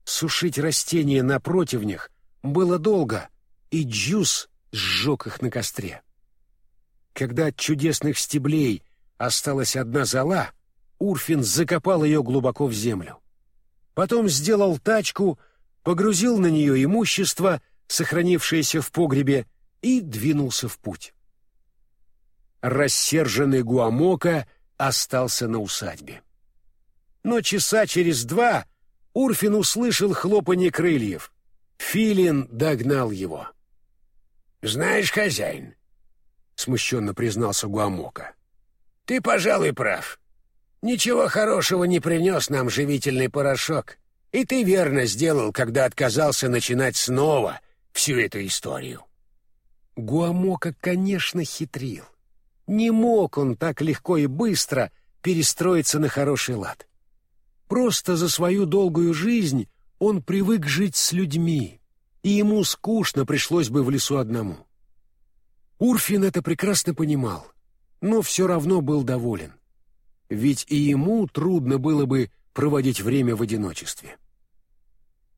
Сушить растения на противнях было долго, и Джус сжег их на костре. Когда от чудесных стеблей осталась одна зола, Урфин закопал ее глубоко в землю. Потом сделал тачку, погрузил на нее имущество — сохранившееся в погребе, и двинулся в путь. Рассерженный Гуамока остался на усадьбе. Но часа через два Урфин услышал хлопанье крыльев. Филин догнал его. «Знаешь, хозяин», — смущенно признался Гуамока, — «ты, пожалуй, прав. Ничего хорошего не принес нам живительный порошок, и ты верно сделал, когда отказался начинать снова всю эту историю. Гуамока, конечно, хитрил. Не мог он так легко и быстро перестроиться на хороший лад. Просто за свою долгую жизнь он привык жить с людьми, и ему скучно пришлось бы в лесу одному. Урфин это прекрасно понимал, но все равно был доволен. Ведь и ему трудно было бы проводить время в одиночестве.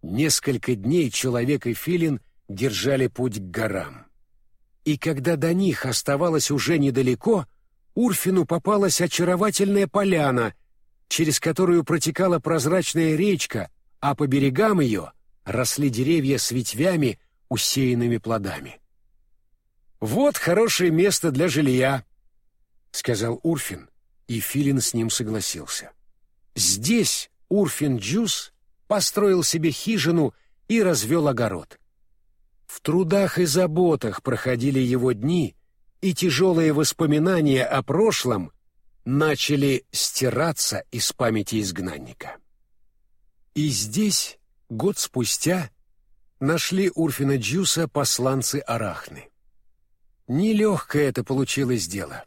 Несколько дней человек и филин держали путь к горам. И когда до них оставалось уже недалеко, Урфину попалась очаровательная поляна, через которую протекала прозрачная речка, а по берегам ее росли деревья с ветвями, усеянными плодами. «Вот хорошее место для жилья», — сказал Урфин, и Филин с ним согласился. Здесь Урфин Джус построил себе хижину и развел огород. В трудах и заботах проходили его дни, и тяжелые воспоминания о прошлом начали стираться из памяти изгнанника. И здесь, год спустя, нашли Урфина Джуса посланцы Арахны. Нелегкое это получилось дело.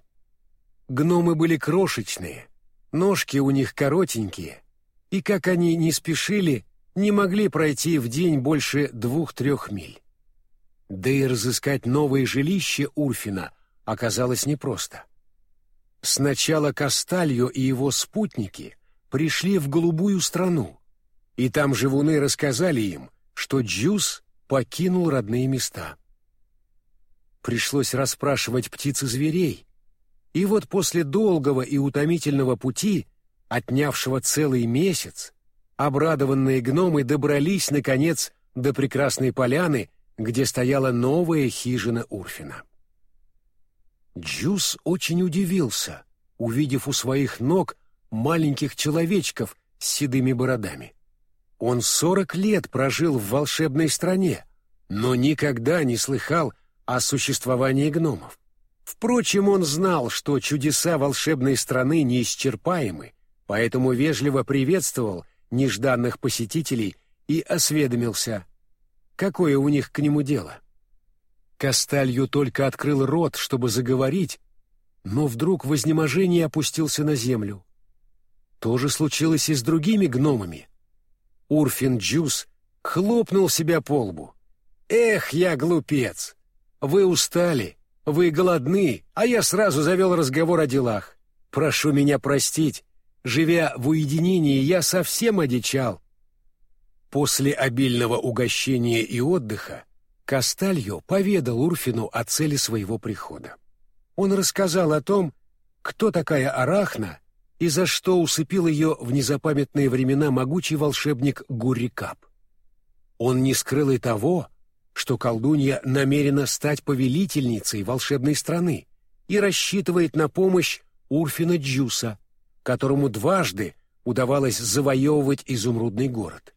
Гномы были крошечные, ножки у них коротенькие, и, как они не спешили, не могли пройти в день больше двух-трех миль. Да и разыскать новое жилище Урфина оказалось непросто. Сначала Кастальо и его спутники пришли в голубую страну, и там живуны рассказали им, что Джус покинул родные места. Пришлось расспрашивать птиц и зверей, и вот после долгого и утомительного пути, отнявшего целый месяц, обрадованные гномы добрались, наконец, до прекрасной поляны, где стояла новая хижина Урфина. Джус очень удивился, увидев у своих ног маленьких человечков с седыми бородами. Он сорок лет прожил в волшебной стране, но никогда не слыхал о существовании гномов. Впрочем, он знал, что чудеса волшебной страны неисчерпаемы, поэтому вежливо приветствовал нежданных посетителей и осведомился, Какое у них к нему дело? Касталью только открыл рот, чтобы заговорить, но вдруг в изнеможении опустился на землю. То же случилось и с другими гномами. Урфин Джус хлопнул себя по лбу. «Эх, я глупец! Вы устали, вы голодны, а я сразу завел разговор о делах. Прошу меня простить, живя в уединении, я совсем одичал. После обильного угощения и отдыха Кастальо поведал Урфину о цели своего прихода. Он рассказал о том, кто такая Арахна и за что усыпил ее в незапамятные времена могучий волшебник Гуррикап. Он не скрыл и того, что колдунья намерена стать повелительницей волшебной страны и рассчитывает на помощь Урфина Джуса, которому дважды удавалось завоевывать изумрудный город.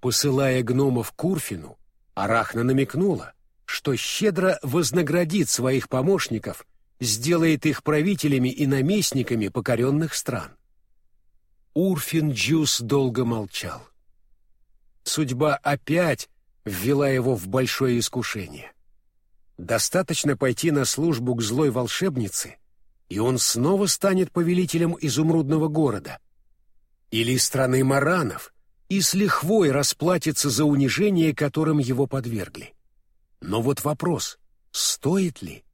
Посылая гномов к Урфину, Арахна намекнула, что щедро вознаградит своих помощников, сделает их правителями и наместниками покоренных стран. Урфин Джус долго молчал. Судьба опять ввела его в большое искушение. Достаточно пойти на службу к злой волшебнице, и он снова станет повелителем изумрудного города. Или страны маранов, и с лихвой расплатится за унижение, которым его подвергли. Но вот вопрос, стоит ли?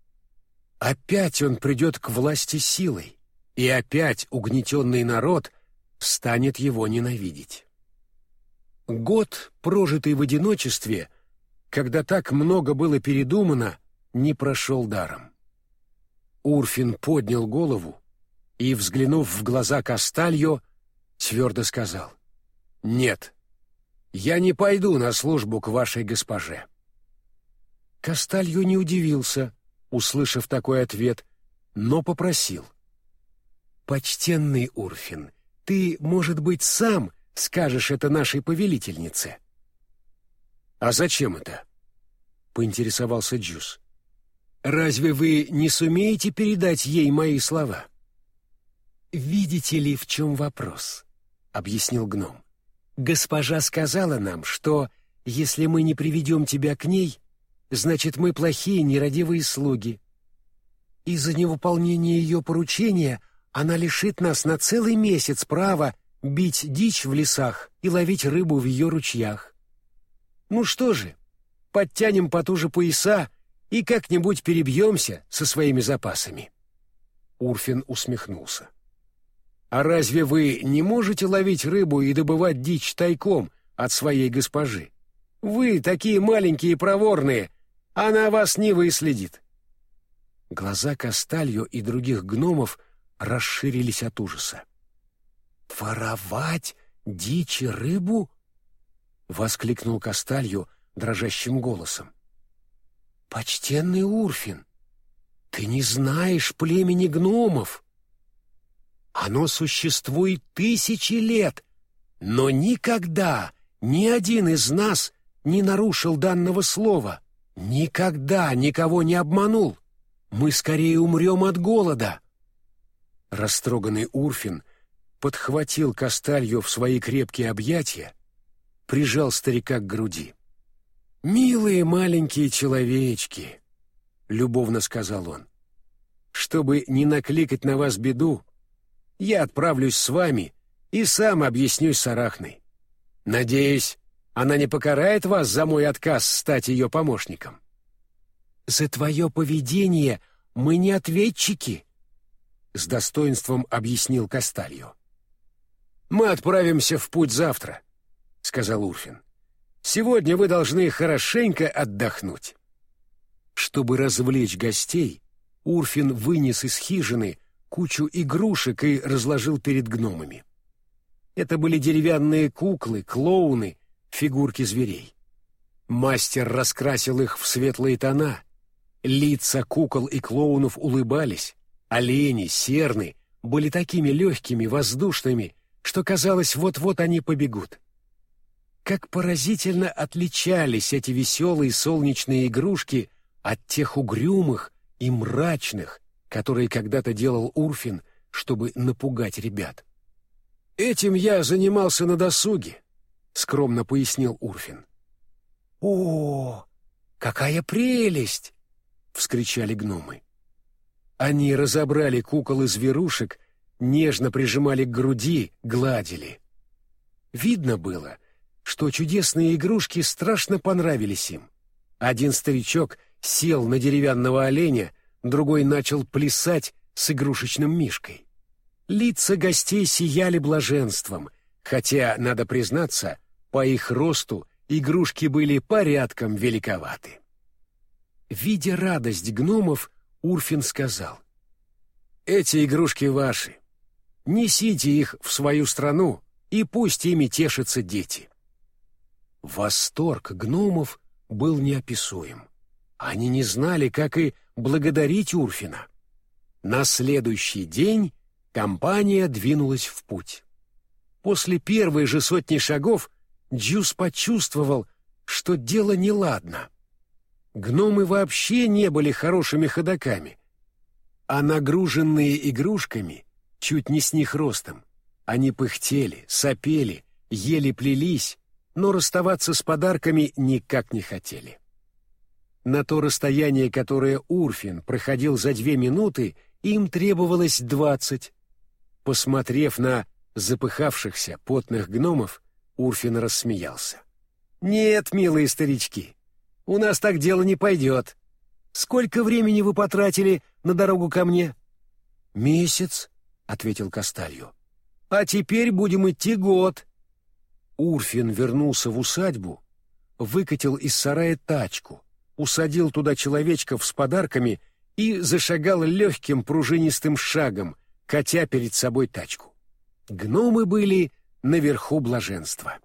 Опять он придет к власти силой, и опять угнетенный народ станет его ненавидеть. Год, прожитый в одиночестве, когда так много было передумано, не прошел даром. Урфин поднял голову и, взглянув в глаза Кастальо, твердо сказал «Нет, я не пойду на службу к вашей госпоже». Кастальо не удивился, услышав такой ответ, но попросил. «Почтенный Урфин, ты, может быть, сам скажешь это нашей повелительнице?» «А зачем это?» — поинтересовался Джус. «Разве вы не сумеете передать ей мои слова?» «Видите ли, в чем вопрос?» — объяснил гном. «Госпожа сказала нам, что, если мы не приведем тебя к ней, значит, мы плохие нерадивые слуги. Из-за невыполнения ее поручения она лишит нас на целый месяц права бить дичь в лесах и ловить рыбу в ее ручьях. Ну что же, подтянем потуже пояса и как-нибудь перебьемся со своими запасами. Урфин усмехнулся. «А разве вы не можете ловить рыбу и добывать дичь тайком от своей госпожи? Вы такие маленькие и проворные, она вас не выследит». Глаза Касталью и других гномов расширились от ужаса. «Воровать дичь и рыбу?» — воскликнул Касталью дрожащим голосом. «Почтенный Урфин, ты не знаешь племени гномов. Оно существует тысячи лет, но никогда ни один из нас не нарушил данного слова, никогда никого не обманул. Мы скорее умрем от голода». Растроганный Урфин подхватил Касталью в свои крепкие объятия, прижал старика к груди. «Милые маленькие человечки», — любовно сказал он, — «чтобы не накликать на вас беду, я отправлюсь с вами и сам объяснюсь с Арахной. Надеюсь, она не покарает вас за мой отказ стать ее помощником». «За твое поведение мы не ответчики», — с достоинством объяснил Касталью. «Мы отправимся в путь завтра», — сказал Урфин. «Сегодня вы должны хорошенько отдохнуть». Чтобы развлечь гостей, Урфин вынес из хижины кучу игрушек и разложил перед гномами. Это были деревянные куклы, клоуны, фигурки зверей. Мастер раскрасил их в светлые тона. Лица кукол и клоунов улыбались. Олени, серны были такими легкими, воздушными, что казалось, вот-вот они побегут. Как поразительно отличались эти веселые солнечные игрушки от тех угрюмых и мрачных, которые когда-то делал Урфин, чтобы напугать ребят. «Этим я занимался на досуге», — скромно пояснил Урфин. «О, какая прелесть!» — вскричали гномы. Они разобрали кукол и зверушек нежно прижимали к груди, гладили. Видно было, что чудесные игрушки страшно понравились им. Один старичок сел на деревянного оленя, другой начал плясать с игрушечным мишкой. Лица гостей сияли блаженством, хотя, надо признаться, по их росту игрушки были порядком великоваты. Видя радость гномов, Урфин сказал, «Эти игрушки ваши. Несите их в свою страну, и пусть ими тешатся дети. Восторг гномов был неописуем. Они не знали, как и благодарить Урфина. На следующий день компания двинулась в путь. После первой же сотни шагов Джус почувствовал, что дело неладно. Гномы вообще не были хорошими ходоками, а нагруженные игрушками, чуть не с них ростом, они пыхтели, сопели, еле плелись, но расставаться с подарками никак не хотели. На то расстояние, которое Урфин проходил за две минуты, им требовалось двадцать. Посмотрев на запыхавшихся потных гномов, Урфин рассмеялся. «Нет, милые старички, у нас так дело не пойдет. Сколько времени вы потратили на дорогу ко мне?» «Месяц», — ответил Косталью. «А теперь будем идти год». Урфин вернулся в усадьбу, выкатил из сарая тачку, усадил туда человечков с подарками и зашагал легким пружинистым шагом, катя перед собой тачку. Гномы были наверху блаженства.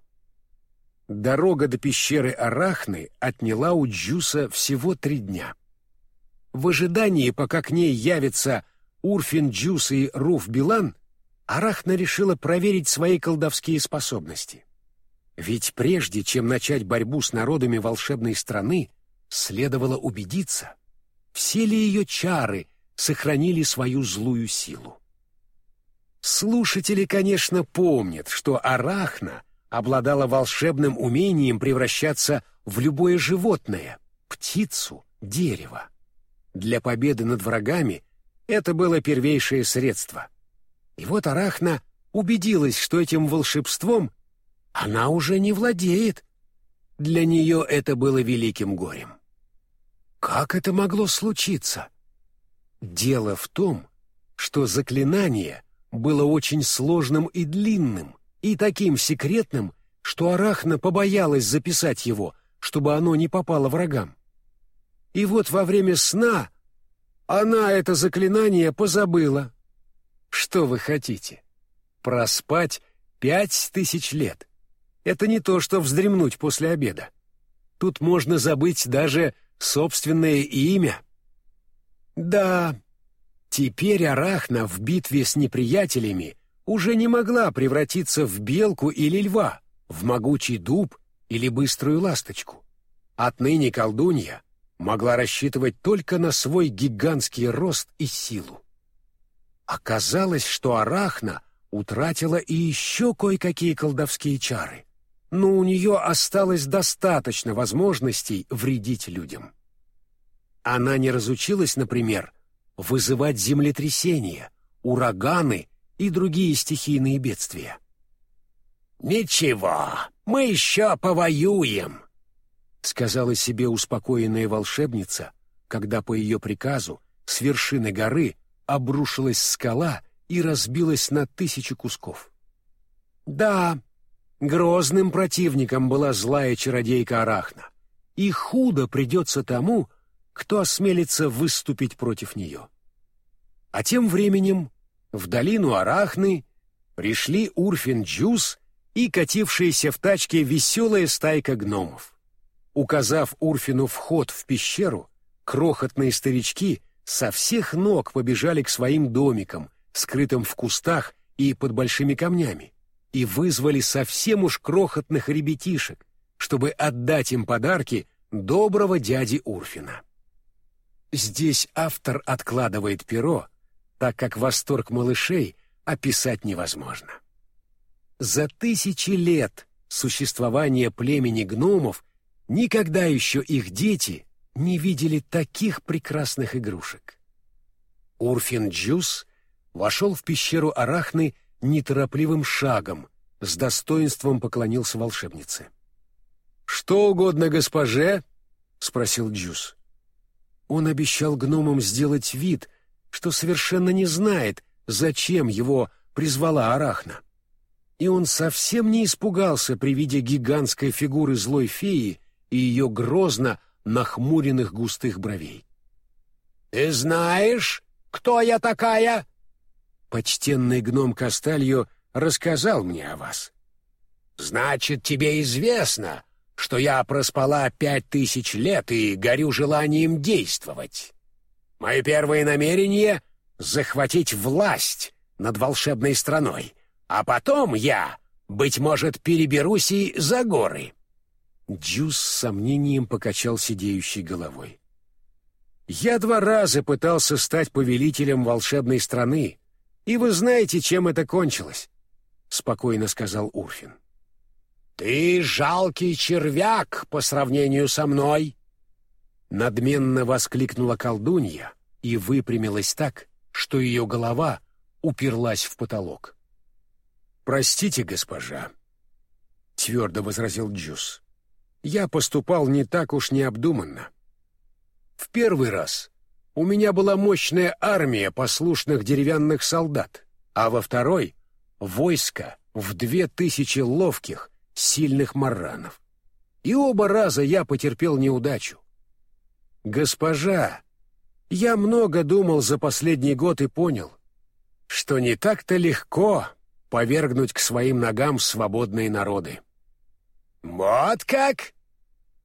Дорога до пещеры Арахны отняла у Джуса всего три дня. В ожидании, пока к ней явятся Урфин Джус и Руф Билан, Арахна решила проверить свои колдовские способности. Ведь прежде чем начать борьбу с народами волшебной страны, следовало убедиться, все ли ее чары сохранили свою злую силу. Слушатели, конечно, помнят, что Арахна обладала волшебным умением превращаться в любое животное — птицу, дерево. Для победы над врагами это было первейшее средство. И вот Арахна убедилась, что этим волшебством она уже не владеет. Для нее это было великим горем. Как это могло случиться? Дело в том, что заклинание было очень сложным и длинным, и таким секретным, что Арахна побоялась записать его, чтобы оно не попало врагам. И вот во время сна она это заклинание позабыла. Что вы хотите? Проспать пять тысяч лет? Это не то, что вздремнуть после обеда. Тут можно забыть даже собственное имя. Да, теперь Арахна в битве с неприятелями уже не могла превратиться в белку или льва, в могучий дуб или быструю ласточку. Отныне колдунья могла рассчитывать только на свой гигантский рост и силу. Оказалось, что Арахна утратила и еще кое-какие колдовские чары но у нее осталось достаточно возможностей вредить людям. Она не разучилась, например, вызывать землетрясения, ураганы и другие стихийные бедствия. «Ничего, мы еще повоюем», — сказала себе успокоенная волшебница, когда по ее приказу с вершины горы обрушилась скала и разбилась на тысячи кусков. Да, Грозным противником была злая чародейка Арахна, и худо придется тому, кто осмелится выступить против нее. А тем временем в долину Арахны пришли Урфин Джус и катившаяся в тачке веселая стайка гномов. Указав Урфину вход в пещеру, крохотные старички со всех ног побежали к своим домикам, скрытым в кустах и под большими камнями и вызвали совсем уж крохотных ребятишек, чтобы отдать им подарки доброго дяди Урфина. Здесь автор откладывает перо, так как восторг малышей описать невозможно. За тысячи лет существования племени гномов никогда еще их дети не видели таких прекрасных игрушек. Урфин Джус вошел в пещеру Арахны неторопливым шагом, с достоинством поклонился волшебнице. «Что угодно госпоже?» — спросил Джус. Он обещал гномам сделать вид, что совершенно не знает, зачем его призвала Арахна. И он совсем не испугался при виде гигантской фигуры злой феи и ее грозно нахмуренных густых бровей. «Ты знаешь, кто я такая?» почтенный гном Кастальо рассказал мне о вас. Значит, тебе известно, что я проспала пять тысяч лет и горю желанием действовать. Мое первое намерение — захватить власть над волшебной страной, а потом я, быть может, переберусь и за горы. Джус с сомнением покачал сидеющей головой. «Я два раза пытался стать повелителем волшебной страны, и вы знаете, чем это кончилось», — спокойно сказал Урфин. «Ты жалкий червяк по сравнению со мной!» Надменно воскликнула колдунья и выпрямилась так, что ее голова уперлась в потолок. «Простите, госпожа», — твердо возразил Джус. «Я поступал не так уж необдуманно. В первый раз у меня была мощная армия послушных деревянных солдат, а во второй — войско в две тысячи ловких, сильных марранов. И оба раза я потерпел неудачу. Госпожа, я много думал за последний год и понял, что не так-то легко повергнуть к своим ногам свободные народы. «Вот как?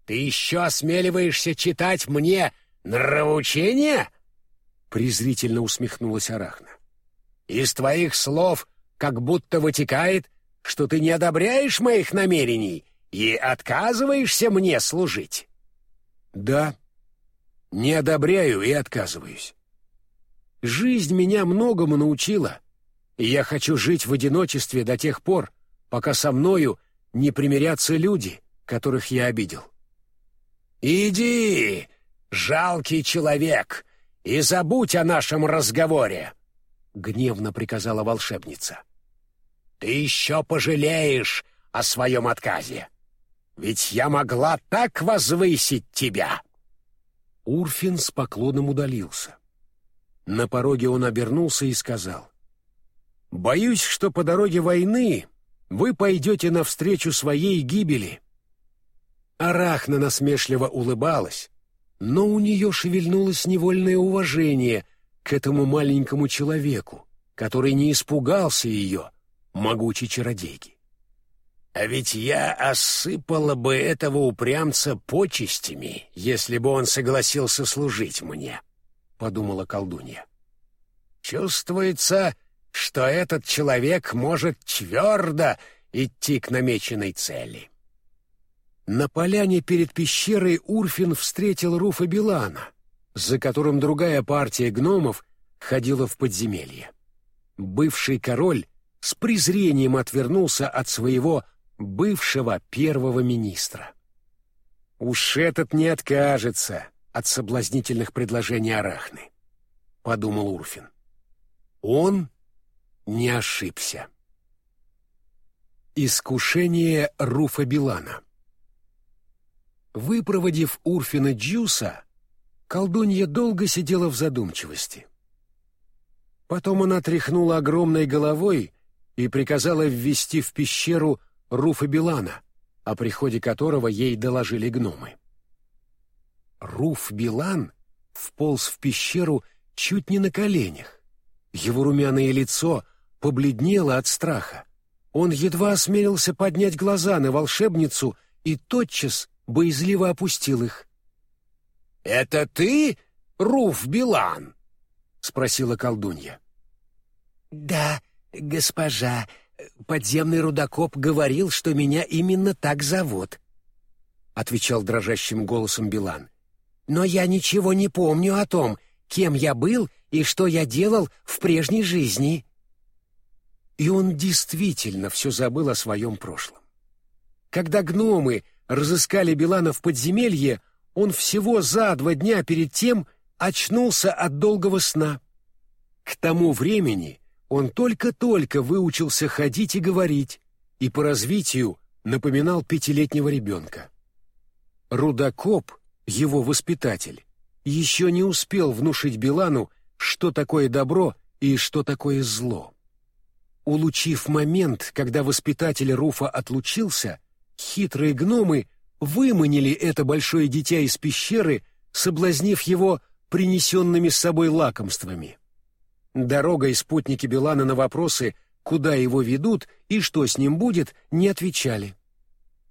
Ты еще осмеливаешься читать мне нравоучение?» презрительно усмехнулась Арахна. «Из твоих слов как будто вытекает, что ты не одобряешь моих намерений и отказываешься мне служить. Да, не одобряю и отказываюсь. Жизнь меня многому научила, и я хочу жить в одиночестве до тех пор, пока со мною не примирятся люди, которых я обидел. «Иди, жалкий человек, и забудь о нашем разговоре!» — гневно приказала волшебница. Ты еще пожалеешь о своем отказе. Ведь я могла так возвысить тебя!» Урфин с поклоном удалился. На пороге он обернулся и сказал, «Боюсь, что по дороге войны вы пойдете навстречу своей гибели». Арахна насмешливо улыбалась, но у нее шевельнулось невольное уважение к этому маленькому человеку, который не испугался ее, могучей чародейки. А ведь я осыпала бы этого упрямца почестями, если бы он согласился служить мне, — подумала колдунья. Чувствуется, что этот человек может твердо идти к намеченной цели. На поляне перед пещерой Урфин встретил Руфа Билана, за которым другая партия гномов ходила в подземелье. Бывший король с презрением отвернулся от своего бывшего первого министра. «Уж этот не откажется от соблазнительных предложений Арахны», — подумал Урфин. Он не ошибся. Искушение Руфа Билана Выпроводив Урфина Джуса, колдунья долго сидела в задумчивости. Потом она тряхнула огромной головой и приказала ввести в пещеру Руфа Билана, о приходе которого ей доложили гномы. Руф Билан вполз в пещеру чуть не на коленях. Его румяное лицо побледнело от страха. Он едва осмелился поднять глаза на волшебницу и тотчас боязливо опустил их. «Это ты, Руф Билан?» — спросила колдунья. «Да, «Госпожа, подземный рудокоп говорил, что меня именно так зовут», — отвечал дрожащим голосом Билан. «Но я ничего не помню о том, кем я был и что я делал в прежней жизни». И он действительно все забыл о своем прошлом. Когда гномы разыскали Билана в подземелье, он всего за два дня перед тем очнулся от долгого сна. К тому времени он только-только выучился ходить и говорить, и по развитию напоминал пятилетнего ребенка. Рудокоп, его воспитатель, еще не успел внушить Билану, что такое добро и что такое зло. Улучив момент, когда воспитатель Руфа отлучился, хитрые гномы выманили это большое дитя из пещеры, соблазнив его принесенными с собой лакомствами. Дорога и спутники Билана на вопросы, куда его ведут и что с ним будет, не отвечали.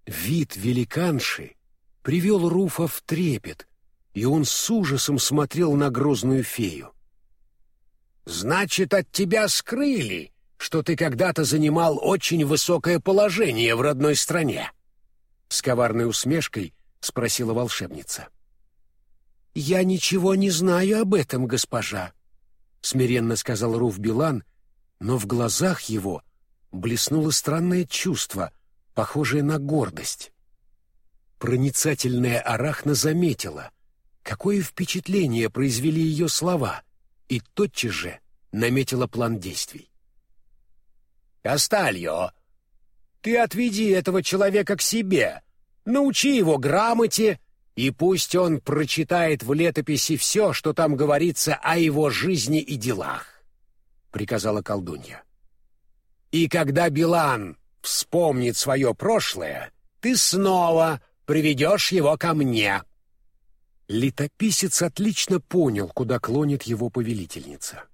Вид великанши привел Руфа в трепет, и он с ужасом смотрел на грозную фею. «Значит, от тебя скрыли, что ты когда-то занимал очень высокое положение в родной стране?» С коварной усмешкой спросила волшебница. «Я ничего не знаю об этом, госпожа», — смиренно сказал Руф Билан, но в глазах его блеснуло странное чувство, похожее на гордость. Проницательная Арахна заметила, какое впечатление произвели ее слова, и тотчас же наметила план действий. «Кастальо, ты отведи этого человека к себе, научи его грамоте и пусть он прочитает в летописи все, что там говорится о его жизни и делах», — приказала колдунья. «И когда Билан вспомнит свое прошлое, ты снова приведешь его ко мне». Летописец отлично понял, куда клонит его повелительница.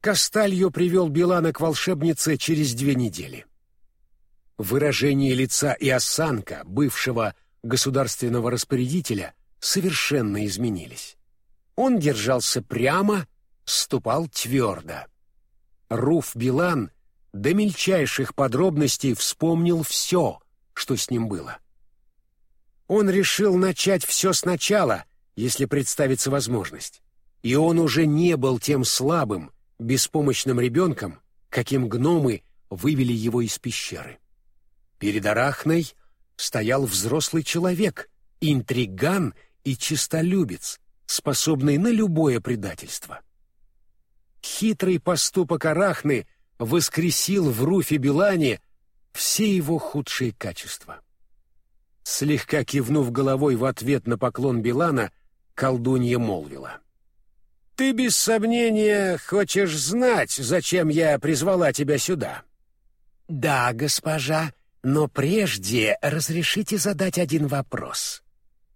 Кастальо привел Билана к волшебнице через две недели. Выражение лица и осанка бывшего государственного распорядителя совершенно изменились. Он держался прямо, ступал твердо. Руф Билан до мельчайших подробностей вспомнил все, что с ним было. Он решил начать все сначала, если представится возможность. И он уже не был тем слабым, беспомощным ребенком, каким гномы вывели его из пещеры. Перед Арахной стоял взрослый человек, интриган и чистолюбец, способный на любое предательство. Хитрый поступок Арахны воскресил в Руфе Билане все его худшие качества. Слегка кивнув головой в ответ на поклон Билана, колдунья молвила. «Ты без сомнения хочешь знать, зачем я призвала тебя сюда?» «Да, госпожа», но прежде разрешите задать один вопрос.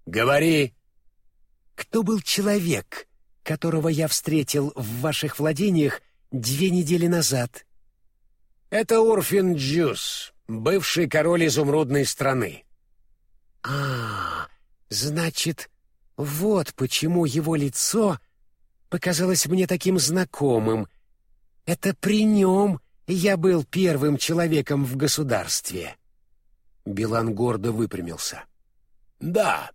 Говори. Кто был человек, которого я встретил в ваших владениях две недели назад? Это Урфин Джус, бывший король изумрудной страны. А, значит, вот почему его лицо показалось мне таким знакомым. Это при нем я был первым человеком в государстве. Билан гордо выпрямился. Да.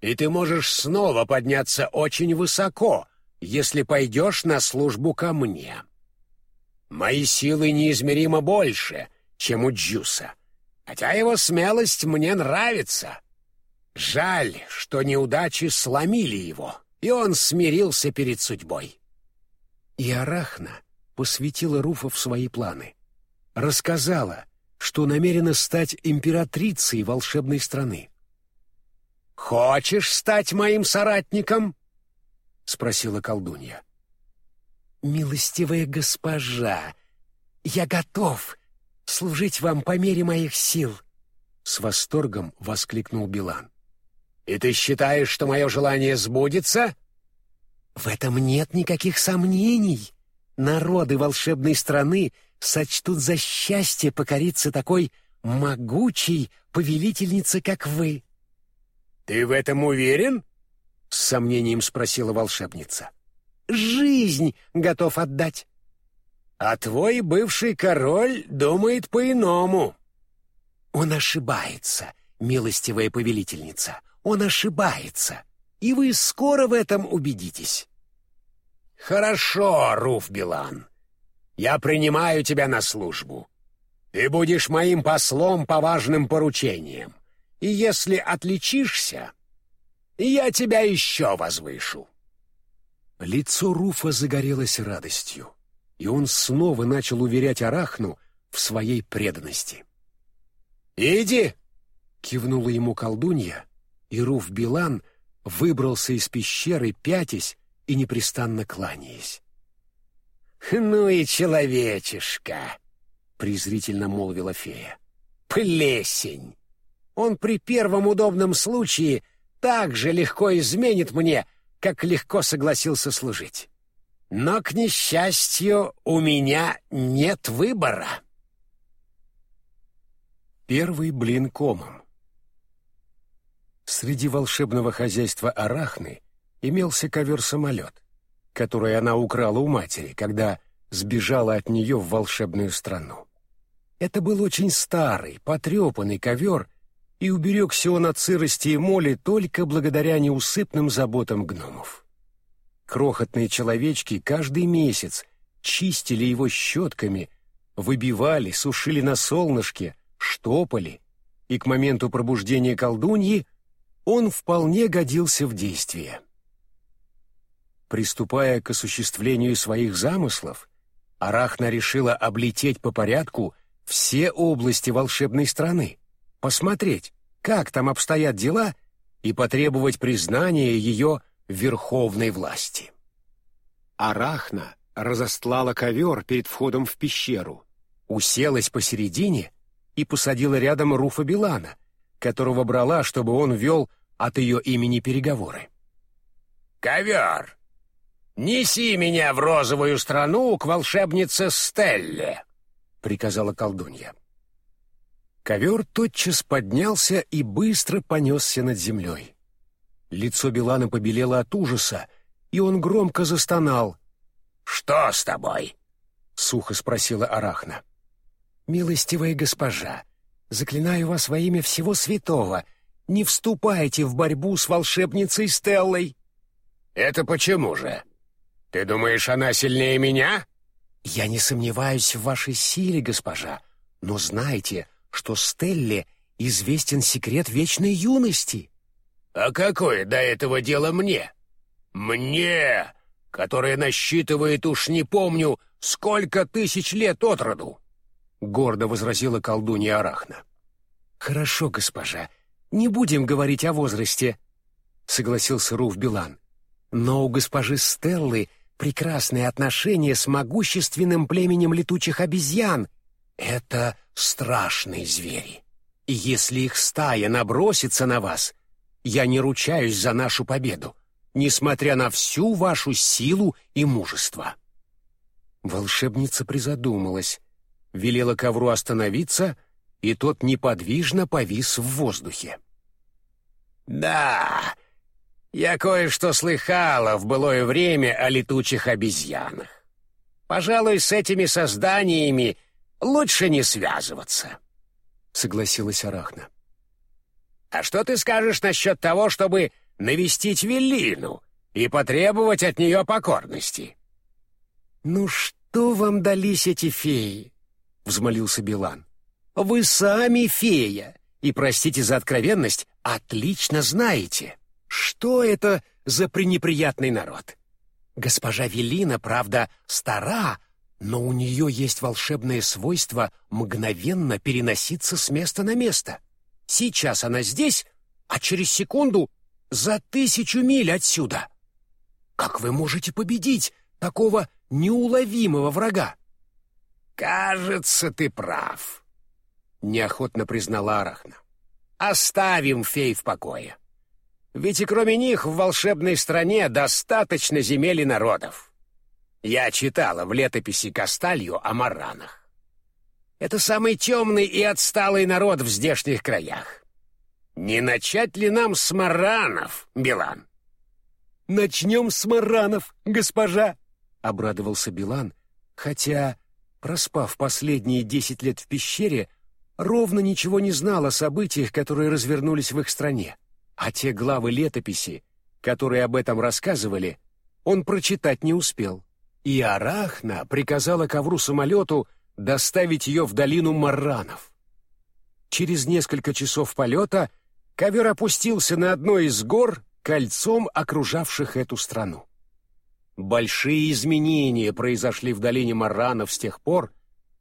И ты можешь снова подняться очень высоко, если пойдешь на службу ко мне. Мои силы неизмеримо больше, чем у Джуса, хотя его смелость мне нравится. Жаль, что неудачи сломили его, и он смирился перед судьбой. И Арахна посвятила Руфа в свои планы. Рассказала, что намерена стать императрицей волшебной страны. «Хочешь стать моим соратником?» — спросила колдунья. «Милостивая госпожа, я готов служить вам по мере моих сил!» С восторгом воскликнул Билан. «И ты считаешь, что мое желание сбудется?» «В этом нет никаких сомнений!» Народы волшебной страны сочтут за счастье покориться такой могучей повелительнице, как вы. Ты в этом уверен? С сомнением спросила волшебница. Жизнь готов отдать. А твой бывший король думает по-иному. Он ошибается, милостивая повелительница. Он ошибается. И вы скоро в этом убедитесь. «Хорошо, Руф Билан. Я принимаю тебя на службу. Ты будешь моим послом по важным поручениям. И если отличишься, я тебя еще возвышу». Лицо Руфа загорелось радостью, и он снова начал уверять Арахну в своей преданности. «Иди!» — кивнула ему колдунья, и Руф Билан выбрался из пещеры, пятясь, и непрестанно кланяясь. «Ну и человечишка!» — презрительно молвила фея. «Плесень! Он при первом удобном случае так же легко изменит мне, как легко согласился служить. Но, к несчастью, у меня нет выбора. Первый блин комом. Среди волшебного хозяйства Арахны имелся ковер-самолет, который она украла у матери, когда сбежала от нее в волшебную страну. Это был очень старый, потрепанный ковер, и уберегся он от сырости и моли только благодаря неусыпным заботам гномов. Крохотные человечки каждый месяц чистили его щетками, выбивали, сушили на солнышке, штопали, и к моменту пробуждения колдуньи он вполне годился в действие. Приступая к осуществлению своих замыслов, Арахна решила облететь по порядку все области волшебной страны, посмотреть, как там обстоят дела, и потребовать признания ее верховной власти. Арахна разостлала ковер перед входом в пещеру, уселась посередине и посадила рядом Руфа Билана, которого брала, чтобы он вел от ее имени переговоры. «Ковер! Неси меня в розовую страну к волшебнице Стелле!» — приказала колдунья. Ковер тотчас поднялся и быстро понесся над землей. Лицо Билана побелело от ужаса, и он громко застонал. «Что с тобой?» — сухо спросила Арахна. «Милостивая госпожа, заклинаю вас во имя всего святого, не вступайте в борьбу с волшебницей Стеллой». «Это почему же? Ты думаешь, она сильнее меня?» «Я не сомневаюсь в вашей силе, госпожа, но знайте, что Стелле известен секрет вечной юности». «А какое до этого дело мне? Мне, которое насчитывает уж не помню, сколько тысяч лет от роду!» — гордо возразила колдунья Арахна. «Хорошо, госпожа, не будем говорить о возрасте», — согласился Руф Билан. «Но у госпожи Стеллы прекрасные отношения с могущественным племенем летучих обезьян. Это страшные звери. И если их стая набросится на вас, я не ручаюсь за нашу победу, несмотря на всю вашу силу и мужество». Волшебница призадумалась, велела ковру остановиться, и тот неподвижно повис в воздухе. «Да, я кое-что слыхала в былое время о летучих обезьянах. Пожалуй, с этими созданиями лучше не связываться», — согласилась Арахна. А что ты скажешь насчет того, чтобы навестить Веллину и потребовать от нее покорности?» «Ну что вам дались эти феи?» — взмолился Билан. «Вы сами фея, и, простите за откровенность, отлично знаете, что это за пренеприятный народ. Госпожа Велина, правда, стара, но у нее есть волшебное свойство мгновенно переноситься с места на место. Сейчас она здесь, а через секунду за тысячу миль отсюда. Как вы можете победить такого неуловимого врага? Кажется, ты прав, неохотно признала Арахна. Оставим фей в покое. Ведь и кроме них в волшебной стране достаточно земель и народов. Я читала в летописи Касталью о маранах. Это самый темный и отсталый народ в здешних краях. Не начать ли нам с маранов, Билан? Начнем с маранов, госпожа, — обрадовался Билан, хотя, проспав последние десять лет в пещере, ровно ничего не знал о событиях, которые развернулись в их стране, а те главы летописи, которые об этом рассказывали, он прочитать не успел. И Арахна приказала ковру-самолету доставить ее в долину Маранов. Через несколько часов полета ковер опустился на одной из гор, кольцом окружавших эту страну. Большие изменения произошли в долине Маранов с тех пор,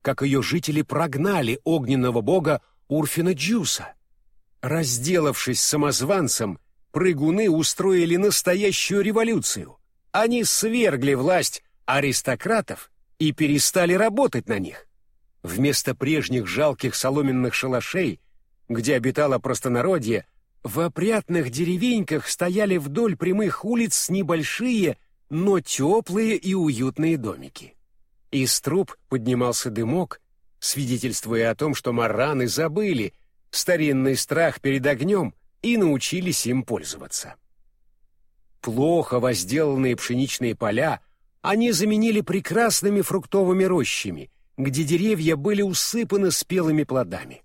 как ее жители прогнали огненного бога Урфина Джуса. Разделавшись самозванцем, прыгуны устроили настоящую революцию. Они свергли власть аристократов и перестали работать на них. Вместо прежних жалких соломенных шалашей, где обитало простонародье, в опрятных деревеньках стояли вдоль прямых улиц небольшие, но теплые и уютные домики. Из труб поднимался дымок, свидетельствуя о том, что мараны забыли старинный страх перед огнем и научились им пользоваться. Плохо возделанные пшеничные поля они заменили прекрасными фруктовыми рощами, где деревья были усыпаны спелыми плодами.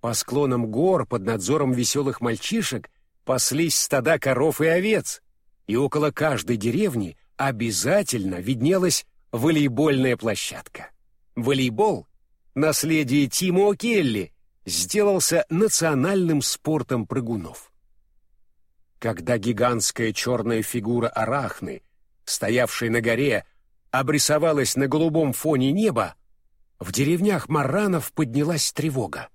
По склонам гор под надзором веселых мальчишек паслись стада коров и овец, и около каждой деревни обязательно виднелась волейбольная площадка. Волейбол, наследие Тимо Келли, сделался национальным спортом прыгунов. Когда гигантская черная фигура Арахны, стоявшей на горе, обрисовалась на голубом фоне неба, в деревнях Маранов поднялась тревога.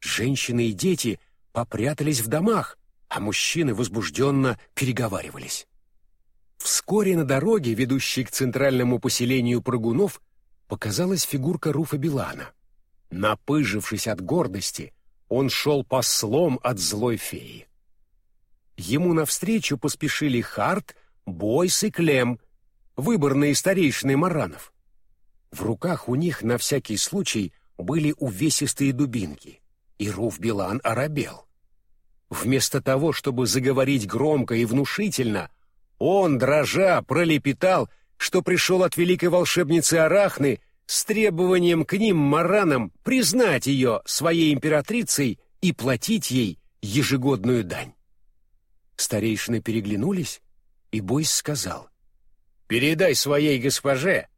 Женщины и дети попрятались в домах, а мужчины возбужденно переговаривались. Вскоре на дороге, ведущей к центральному поселению прыгунов, показалась фигурка Руфа Билана. Напыжившись от гордости, он шел послом от злой феи. Ему навстречу поспешили Харт, Бойс и Клем, выборные старейшины Маранов. В руках у них на всякий случай были увесистые дубинки, и Руф Билан оробел. Вместо того, чтобы заговорить громко и внушительно, он, дрожа, пролепетал, что пришел от великой волшебницы Арахны с требованием к ним, маранам, признать ее своей императрицей и платить ей ежегодную дань. Старейшины переглянулись, и Бойс сказал, «Передай своей госпоже,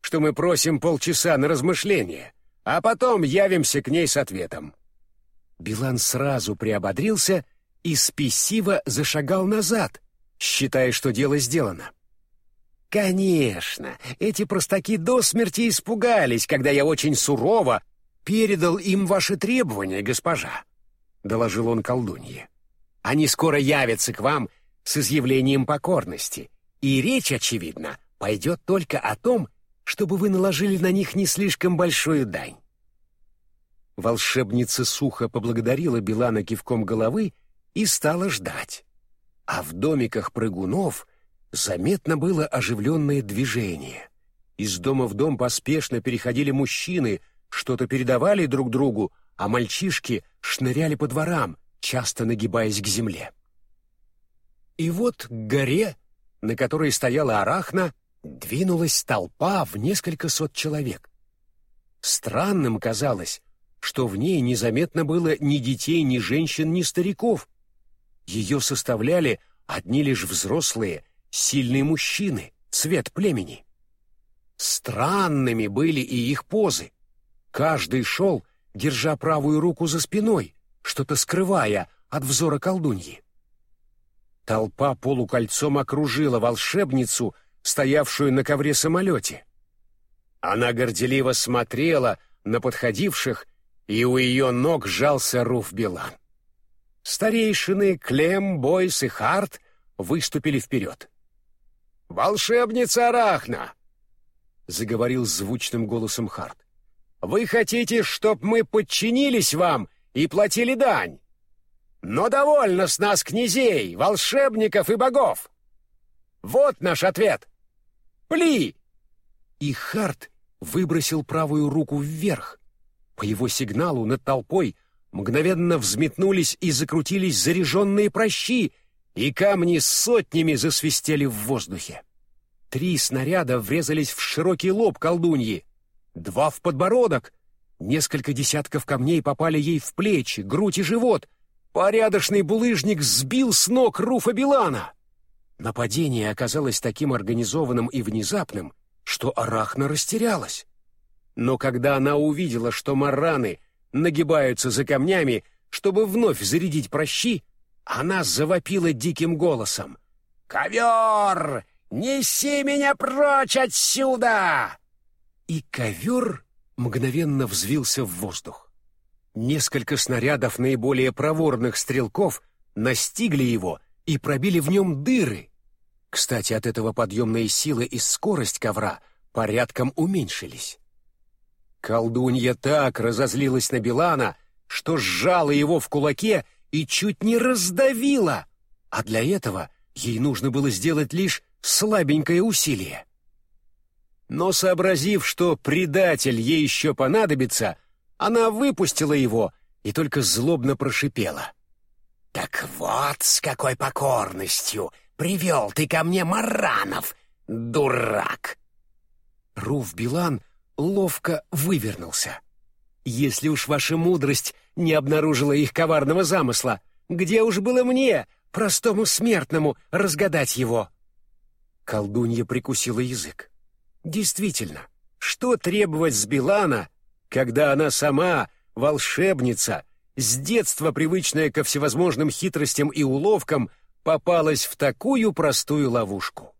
что мы просим полчаса на размышление, а потом явимся к ней с ответом». Билан сразу приободрился и спесиво зашагал назад, считая, что дело сделано. «Конечно, эти простаки до смерти испугались, когда я очень сурово передал им ваши требования, госпожа», — доложил он колдунье. «Они скоро явятся к вам с изъявлением покорности, и речь, очевидно, пойдет только о том, чтобы вы наложили на них не слишком большую дань. Волшебница сухо поблагодарила Билана кивком головы и стала ждать. А в домиках прыгунов заметно было оживленное движение. Из дома в дом поспешно переходили мужчины, что-то передавали друг другу, а мальчишки шныряли по дворам, часто нагибаясь к земле. И вот к горе, на которой стояла Арахна, двинулась толпа в несколько сот человек. Странным казалось, что в ней незаметно было ни детей, ни женщин, ни стариков. Ее составляли одни лишь взрослые, сильные мужчины, цвет племени. Странными были и их позы. Каждый шел, держа правую руку за спиной, что-то скрывая от взора колдуньи. Толпа полукольцом окружила волшебницу, стоявшую на ковре-самолете. Она горделиво смотрела на подходивших и у ее ног сжался Руф Билан. Старейшины Клем, Бойс и Харт выступили вперед. «Волшебница Арахна!» — заговорил звучным голосом Харт. «Вы хотите, чтоб мы подчинились вам и платили дань? Но довольно с нас князей, волшебников и богов! Вот наш ответ! Пли!» И Харт выбросил правую руку вверх, по его сигналу над толпой мгновенно взметнулись и закрутились заряженные прощи, и камни сотнями засвистели в воздухе. Три снаряда врезались в широкий лоб колдуньи, два в подбородок, несколько десятков камней попали ей в плечи, грудь и живот. Порядочный булыжник сбил с ног Руфа Билана. Нападение оказалось таким организованным и внезапным, что Арахна растерялась. Но когда она увидела, что мараны нагибаются за камнями, чтобы вновь зарядить прощи, она завопила диким голосом. «Ковер! Неси меня прочь отсюда!» И ковер мгновенно взвился в воздух. Несколько снарядов наиболее проворных стрелков настигли его и пробили в нем дыры. Кстати, от этого подъемные силы и скорость ковра порядком уменьшились. Колдунья так разозлилась на Билана, что сжала его в кулаке и чуть не раздавила, а для этого ей нужно было сделать лишь слабенькое усилие. Но сообразив, что предатель ей еще понадобится, она выпустила его и только злобно прошипела. «Так вот с какой покорностью привел ты ко мне Маранов, дурак!» Руф Билан ловко вывернулся. «Если уж ваша мудрость не обнаружила их коварного замысла, где уж было мне, простому смертному, разгадать его?» Колдунья прикусила язык. Действительно, что требовать с Билана, когда она сама, волшебница, с детства привычная ко всевозможным хитростям и уловкам, попалась в такую простую ловушку?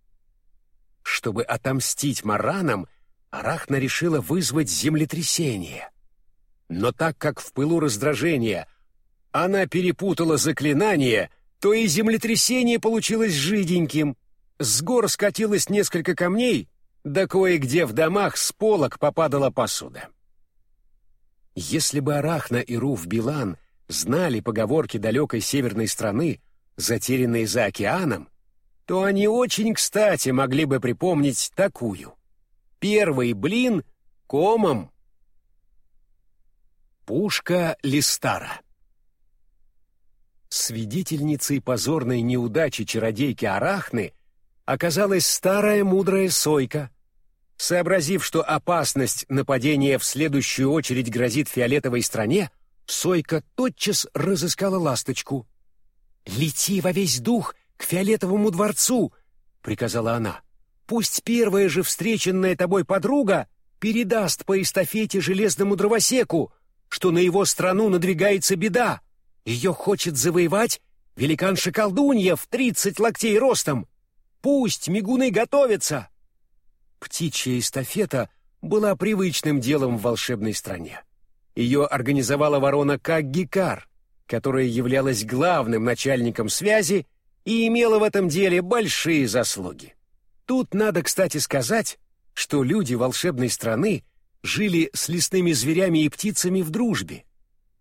Чтобы отомстить маранам, Арахна решила вызвать землетрясение. Но так как в пылу раздражения она перепутала заклинание, то и землетрясение получилось жиденьким. С гор скатилось несколько камней, да кое-где в домах с полок попадала посуда. Если бы Арахна и Руф Билан знали поговорки далекой северной страны, затерянной за океаном, то они очень кстати могли бы припомнить такую. Первый блин комом. Пушка Листара Свидетельницей позорной неудачи чародейки Арахны оказалась старая мудрая сойка. Сообразив, что опасность нападения в следующую очередь грозит фиолетовой стране, сойка тотчас разыскала ласточку. «Лети во весь дух к фиолетовому дворцу!» — приказала она. «Пусть первая же встреченная тобой подруга передаст по эстафете железному дровосеку, что на его страну надвигается беда, ее хочет завоевать великанша-колдунья в тридцать локтей ростом. Пусть мигуны готовятся!» Птичья эстафета была привычным делом в волшебной стране. Ее организовала ворона Каггикар, которая являлась главным начальником связи и имела в этом деле большие заслуги. Тут надо, кстати, сказать, что люди волшебной страны жили с лесными зверями и птицами в дружбе.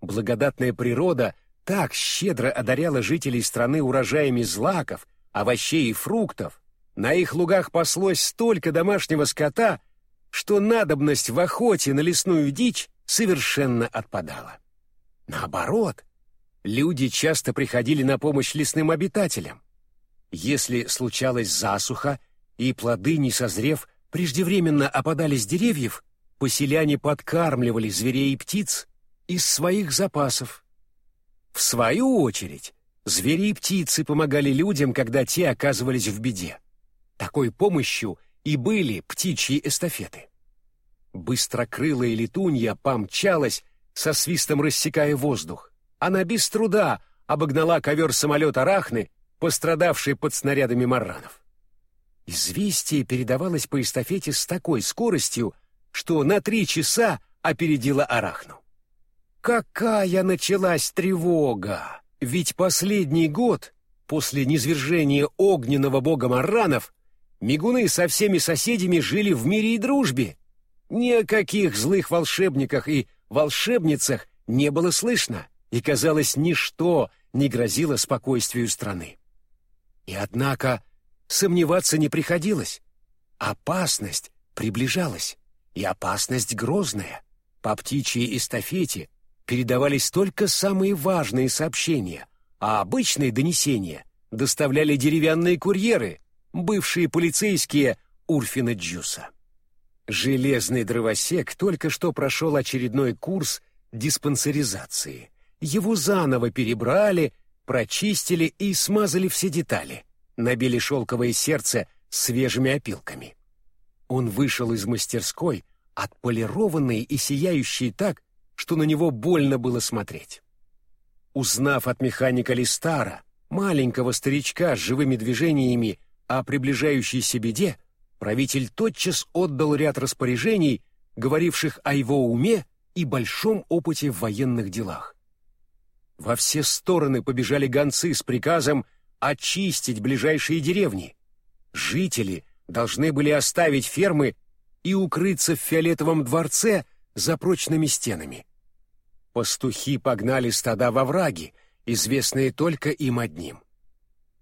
Благодатная природа так щедро одаряла жителей страны урожаями злаков, овощей и фруктов, на их лугах паслось столько домашнего скота, что надобность в охоте на лесную дичь совершенно отпадала. Наоборот, люди часто приходили на помощь лесным обитателям. Если случалась засуха, и плоды, не созрев, преждевременно опадали с деревьев, поселяне подкармливали зверей и птиц из своих запасов. В свою очередь, звери и птицы помогали людям, когда те оказывались в беде. Такой помощью и были птичьи эстафеты. Быстрокрылая летунья помчалась, со свистом рассекая воздух. Она без труда обогнала ковер-самолет Арахны, пострадавший под снарядами марранов. Известие передавалось по эстафете с такой скоростью, что на три часа опередила Арахну. Какая началась тревога! Ведь последний год, после низвержения огненного бога Маранов, мигуны со всеми соседями жили в мире и дружбе. Ни о каких злых волшебниках и волшебницах не было слышно, и, казалось, ничто не грозило спокойствию страны. И однако сомневаться не приходилось. Опасность приближалась, и опасность грозная. По птичьей эстафете передавались только самые важные сообщения, а обычные донесения доставляли деревянные курьеры, бывшие полицейские Урфина Джуса. Железный дровосек только что прошел очередной курс диспансеризации. Его заново перебрали, прочистили и смазали все детали, набили шелковое сердце свежими опилками. Он вышел из мастерской, отполированный и сияющий так, что на него больно было смотреть. Узнав от механика Листара, маленького старичка с живыми движениями о приближающейся беде, правитель тотчас отдал ряд распоряжений, говоривших о его уме и большом опыте в военных делах. Во все стороны побежали гонцы с приказом очистить ближайшие деревни. Жители должны были оставить фермы и укрыться в фиолетовом дворце за прочными стенами. Пастухи погнали стада во враги, известные только им одним.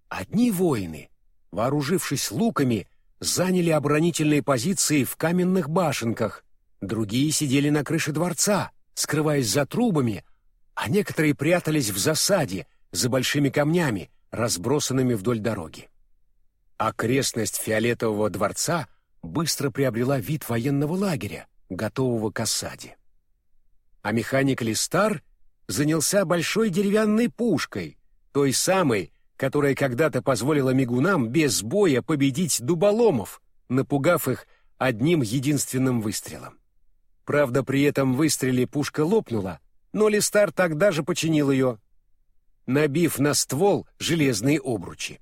Одни воины вооружившись луками, заняли оборонительные позиции в каменных башенках, другие сидели на крыше дворца, скрываясь за трубами, а некоторые прятались в засаде за большими камнями, разбросанными вдоль дороги. Окрестность фиолетового дворца быстро приобрела вид военного лагеря, готового к осаде. А механик Листар занялся большой деревянной пушкой, той самой, которая когда-то позволила мигунам без боя победить дуболомов, напугав их одним единственным выстрелом. Правда, при этом выстреле пушка лопнула, но Листар тогда же починил ее, набив на ствол железные обручи.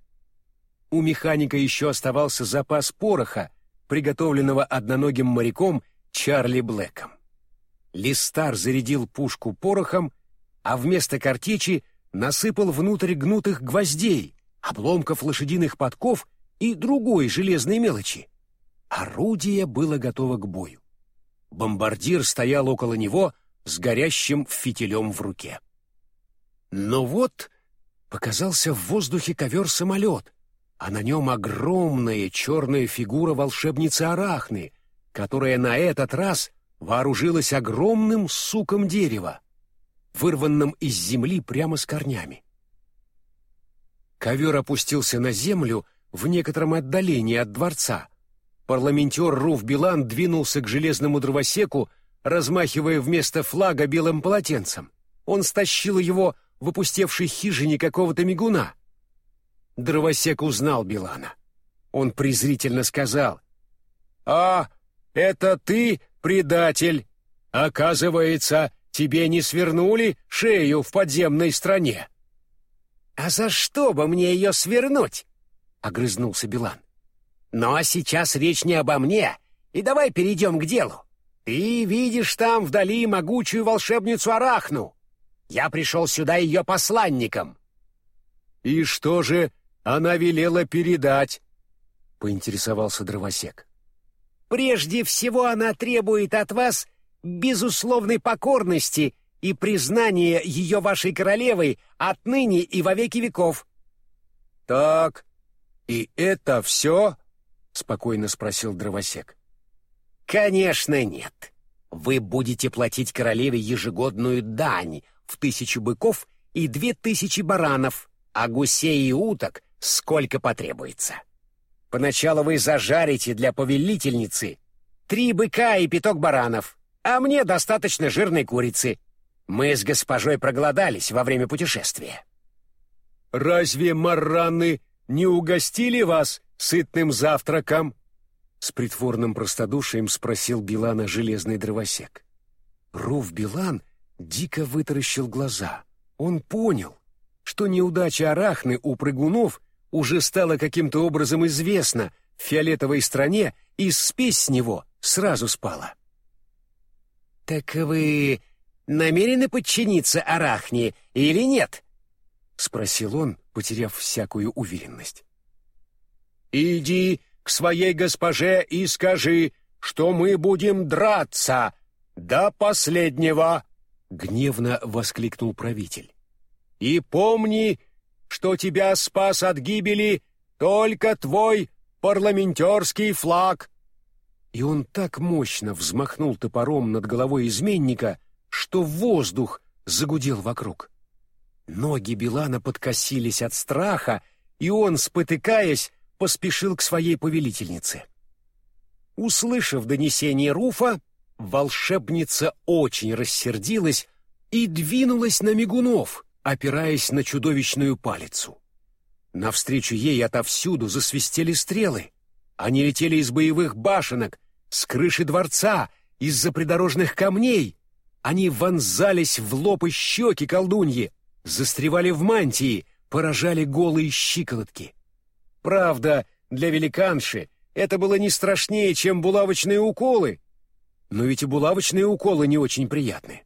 У механика еще оставался запас пороха, приготовленного одноногим моряком Чарли Блэком. Листар зарядил пушку порохом, а вместо картечи насыпал внутрь гнутых гвоздей, обломков лошадиных подков и другой железной мелочи. Орудие было готово к бою. Бомбардир стоял около него с горящим фитилем в руке. Но вот показался в воздухе ковер-самолет, а на нем огромная черная фигура волшебницы Арахны, которая на этот раз вооружилась огромным суком дерева, вырванным из земли прямо с корнями. Ковер опустился на землю в некотором отдалении от дворца. Парламентер Руф Билан двинулся к железному дровосеку, размахивая вместо флага белым полотенцем. Он стащил его в опустевшей хижине какого-то мигуна. Дровосек узнал Билана. Он презрительно сказал, «А, это ты, предатель! Оказывается, тебе не свернули шею в подземной стране!» «А за что бы мне ее свернуть?» — огрызнулся Билан. «Но «Ну, а сейчас речь не обо мне, и давай перейдем к делу. Ты видишь там вдали могучую волшебницу Арахну. Я пришел сюда ее посланником». «И что же она велела передать?» — поинтересовался дровосек. «Прежде всего она требует от вас безусловной покорности и признания ее вашей королевой отныне и во веки веков». «Так, и это все?» — спокойно спросил дровосек. «Конечно нет. Вы будете платить королеве ежегодную дань в тысячу быков и две тысячи баранов, а гусей и уток сколько потребуется. Поначалу вы зажарите для повелительницы три быка и пяток баранов, а мне достаточно жирной курицы. Мы с госпожой проголодались во время путешествия. «Разве марраны не угостили вас сытным завтраком?» С притворным простодушием спросил Билана железный дровосек. Руф Билан дико вытаращил глаза. Он понял, что неудача Арахны у прыгунов уже стала каким-то образом известна в фиолетовой стране, и спесь с него сразу спала. «Так вы намерены подчиниться Арахне или нет?» — спросил он, потеряв всякую уверенность. «Иди к своей госпоже и скажи, что мы будем драться до последнего!» — гневно воскликнул правитель. «И помни, что тебя спас от гибели только твой парламентерский флаг!» И он так мощно взмахнул топором над головой изменника, что воздух загудел вокруг. Ноги Билана подкосились от страха, и он, спотыкаясь, поспешил к своей повелительнице. Услышав донесение Руфа, волшебница очень рассердилась и двинулась на мигунов, опираясь на чудовищную палицу. Навстречу ей отовсюду засвистели стрелы. Они летели из боевых башенок, с крыши дворца, из-за придорожных камней. Они вонзались в лоб и щеки колдуньи, застревали в мантии, поражали голые щиколотки. Правда, для великанши это было не страшнее, чем булавочные уколы. Но ведь и булавочные уколы не очень приятны.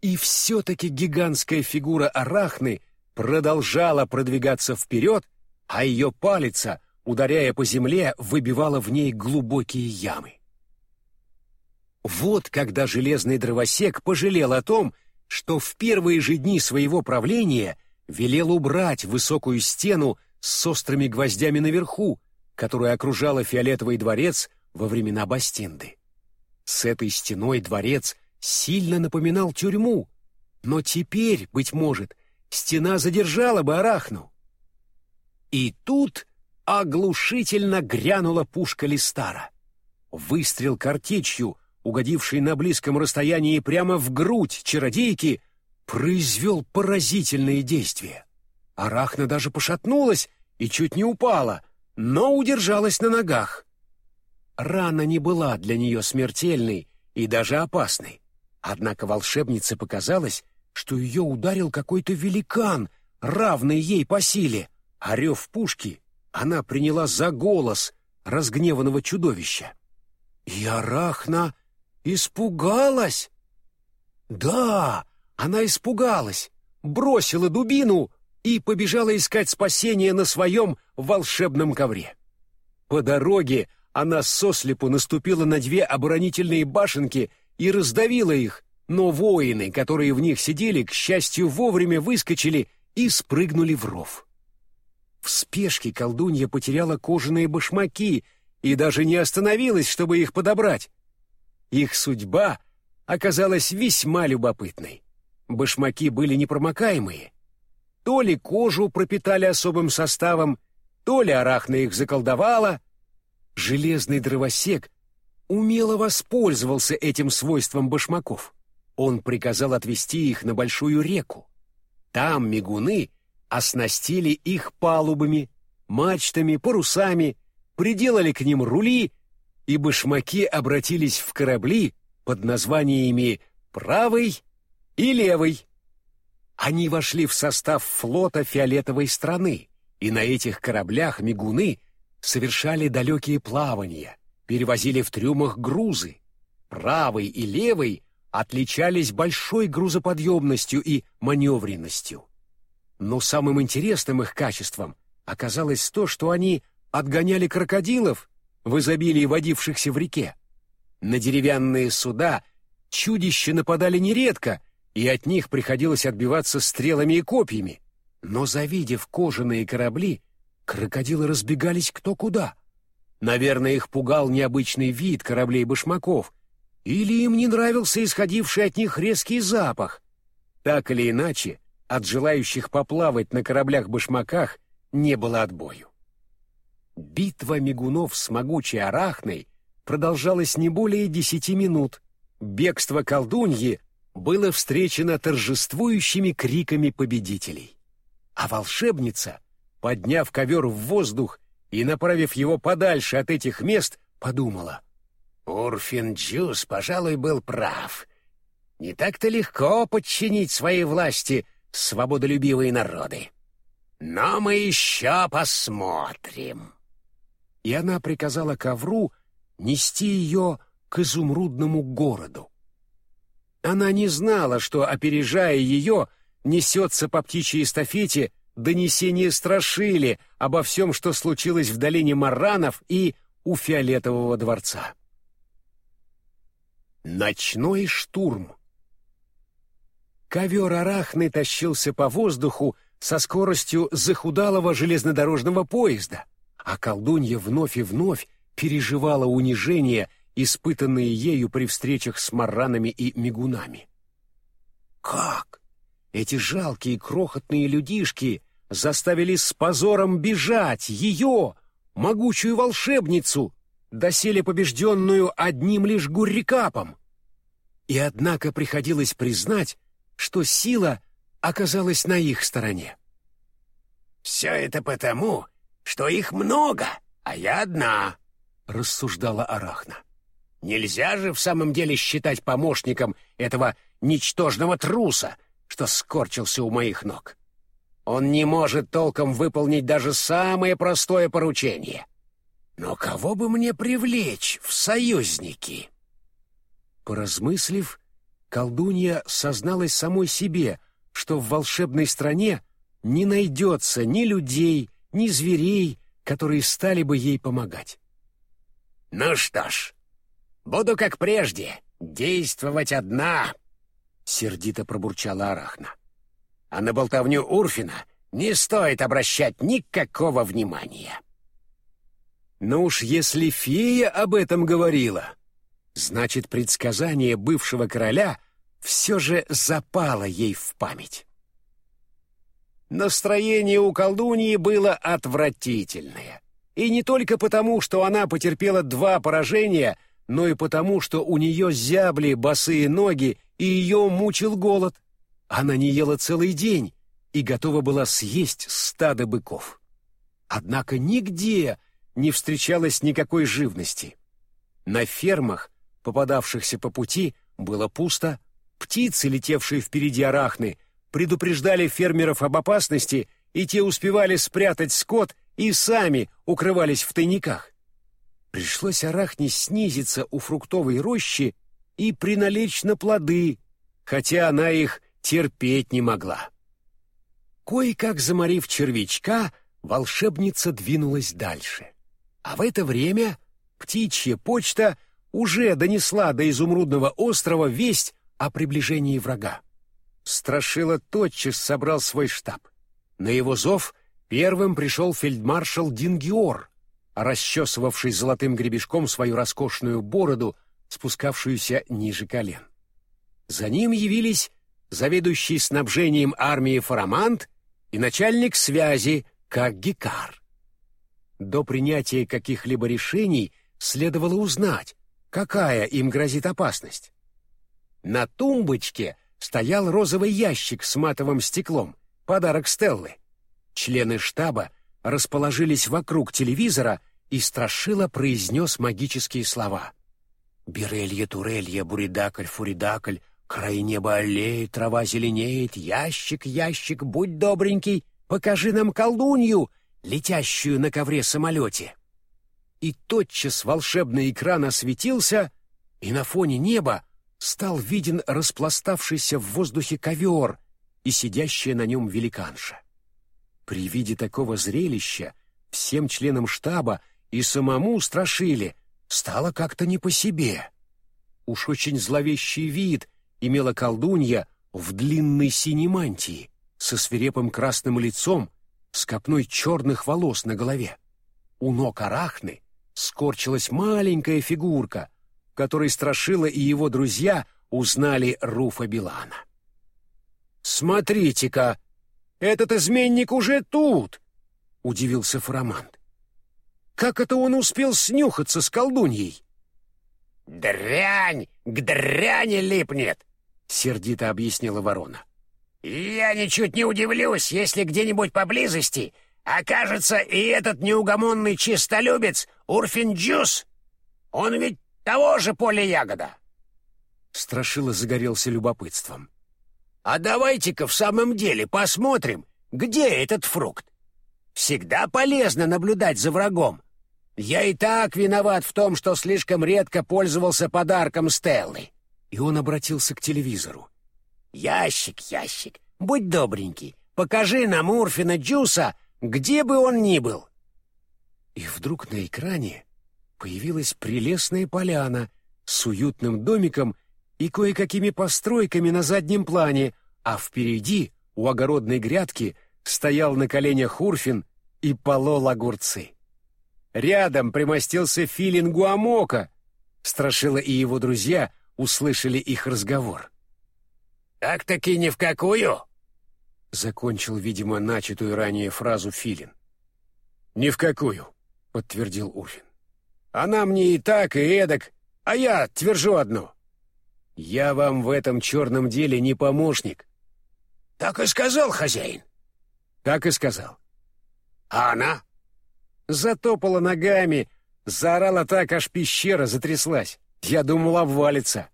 И все-таки гигантская фигура Арахны продолжала продвигаться вперед, а ее палица, ударяя по земле, выбивала в ней глубокие ямы. Вот когда железный дровосек пожалел о том, что в первые же дни своего правления велел убрать высокую стену с острыми гвоздями наверху, которая окружала фиолетовый дворец во времена Бастинды. С этой стеной дворец сильно напоминал тюрьму, но теперь, быть может, стена задержала бы Арахну. И тут оглушительно грянула пушка Листара. Выстрел картечью, угодивший на близком расстоянии прямо в грудь чародейки, произвел поразительные действия. Арахна даже пошатнулась и чуть не упала, но удержалась на ногах. Рана не была для нее смертельной и даже опасной. Однако волшебнице показалось, что ее ударил какой-то великан, равный ей по силе, а пушки она приняла за голос разгневанного чудовища. И Арахна испугалась. Да, она испугалась, бросила дубину и побежала искать спасения на своем волшебном ковре. По дороге она сослепу наступила на две оборонительные башенки и раздавила их, но воины, которые в них сидели, к счастью, вовремя выскочили и спрыгнули в ров. В спешке колдунья потеряла кожаные башмаки и даже не остановилась, чтобы их подобрать. Их судьба оказалась весьма любопытной. Башмаки были непромокаемые. То ли кожу пропитали особым составом, то ли арахна их заколдовала. Железный дровосек умело воспользовался этим свойством башмаков. Он приказал отвести их на большую реку. Там мигуны оснастили их палубами, мачтами, парусами, приделали к ним рули, и башмаки обратились в корабли под названиями «Правый» и «Левый». Они вошли в состав флота фиолетовой страны, и на этих кораблях мигуны совершали далекие плавания, перевозили в трюмах грузы. Правый и левый отличались большой грузоподъемностью и маневренностью. Но самым интересным их качеством оказалось то, что они отгоняли крокодилов в изобилии водившихся в реке. На деревянные суда чудища нападали нередко, и от них приходилось отбиваться стрелами и копьями. Но, завидев кожаные корабли, крокодилы разбегались кто куда. Наверное, их пугал необычный вид кораблей-башмаков, или им не нравился исходивший от них резкий запах. Так или иначе, от желающих поплавать на кораблях-башмаках не было отбою. Битва мигунов с могучей арахной продолжалась не более десяти минут. Бегство колдуньи было встречено торжествующими криками победителей. А волшебница, подняв ковер в воздух и направив его подальше от этих мест, подумала. «Урфин Джус, пожалуй, был прав. Не так-то легко подчинить своей власти — свободолюбивые народы. Но мы еще посмотрим. И она приказала ковру нести ее к изумрудному городу. Она не знала, что, опережая ее, несется по птичьей эстафете донесение страшили обо всем, что случилось в долине Маранов и у Фиолетового дворца. Ночной штурм Ковер арахны тащился по воздуху со скоростью захудалого железнодорожного поезда, а колдунья вновь и вновь переживала унижение, испытанные ею при встречах с маранами и мигунами. Как? Эти жалкие крохотные людишки заставили с позором бежать ее, могучую волшебницу, доселе побежденную одним лишь гуррикапом. И однако приходилось признать, что сила оказалась на их стороне. «Все это потому, что их много, а я одна», — рассуждала Арахна. «Нельзя же в самом деле считать помощником этого ничтожного труса, что скорчился у моих ног. Он не может толком выполнить даже самое простое поручение. Но кого бы мне привлечь в союзники?» Поразмыслив, колдунья созналась самой себе, что в волшебной стране не найдется ни людей, ни зверей, которые стали бы ей помогать. «Ну что ж, буду как прежде, действовать одна», — сердито пробурчала Арахна. «А на болтовню Урфина не стоит обращать никакого внимания. Но уж если фея об этом говорила, значит, предсказание бывшего короля все же запало ей в память. Настроение у колдуньи было отвратительное. И не только потому, что она потерпела два поражения, но и потому, что у нее зябли босые ноги и ее мучил голод. Она не ела целый день и готова была съесть стадо быков. Однако нигде не встречалось никакой живности. На фермах, попадавшихся по пути, было пусто, птицы, летевшие впереди арахны, предупреждали фермеров об опасности, и те успевали спрятать скот и сами укрывались в тайниках. Пришлось арахне снизиться у фруктовой рощи и приналечь на плоды, хотя она их терпеть не могла. Кое-как заморив червячка, волшебница двинулась дальше. А в это время птичья почта уже донесла до изумрудного острова весть о приближении врага. Страшила тотчас собрал свой штаб. На его зов первым пришел фельдмаршал Дингиор, расчесывавший золотым гребешком свою роскошную бороду, спускавшуюся ниже колен. За ним явились заведующий снабжением армии Фарамант и начальник связи, как Гикар. До принятия каких-либо решений следовало узнать, какая им грозит опасность. На тумбочке стоял розовый ящик с матовым стеклом, подарок Стеллы. Члены штаба расположились вокруг телевизора, и Страшила произнес магические слова. «Бирелье, турелье, буридакль, фуридакль, край неба аллеет, трава зеленеет, ящик, ящик, будь добренький, покажи нам колдунью, летящую на ковре-самолете». И тотчас волшебный экран осветился, и на фоне неба стал виден распластавшийся в воздухе ковер и сидящая на нем великанша. При виде такого зрелища всем членам штаба и самому страшили, стало как-то не по себе. Уж очень зловещий вид имела колдунья в длинной синей мантии, со свирепым красным лицом, с копной черных волос на голове. У ног арахны скорчилась маленькая фигурка — которой Страшила и его друзья узнали Руфа Билана. «Смотрите-ка, этот изменник уже тут!» — удивился Фарамант. «Как это он успел снюхаться с колдуньей?» «Дрянь к дряни липнет!» — сердито объяснила ворона. «Я ничуть не удивлюсь, если где-нибудь поблизости окажется и этот неугомонный чистолюбец Урфин Джус. Он ведь того же поля ягода. Страшила загорелся любопытством. А давайте-ка в самом деле посмотрим, где этот фрукт. Всегда полезно наблюдать за врагом. Я и так виноват в том, что слишком редко пользовался подарком Стеллы. И он обратился к телевизору. «Ящик, ящик, будь добренький, покажи нам Урфина Джуса, где бы он ни был». И вдруг на экране появилась прелестная поляна с уютным домиком и кое-какими постройками на заднем плане, а впереди, у огородной грядки, стоял на коленях Урфин и полол огурцы. Рядом примостился филин Гуамока. Страшила и его друзья услышали их разговор. «Так-таки ни в какую!» — закончил, видимо, начатую ранее фразу Филин. «Ни в какую!» — подтвердил Урфин. Она мне и так, и эдак, а я твержу одно. Я вам в этом черном деле не помощник. Так и сказал хозяин. Так и сказал. А она? Затопала ногами, заорала так, аж пещера затряслась. Я думал, обвалится.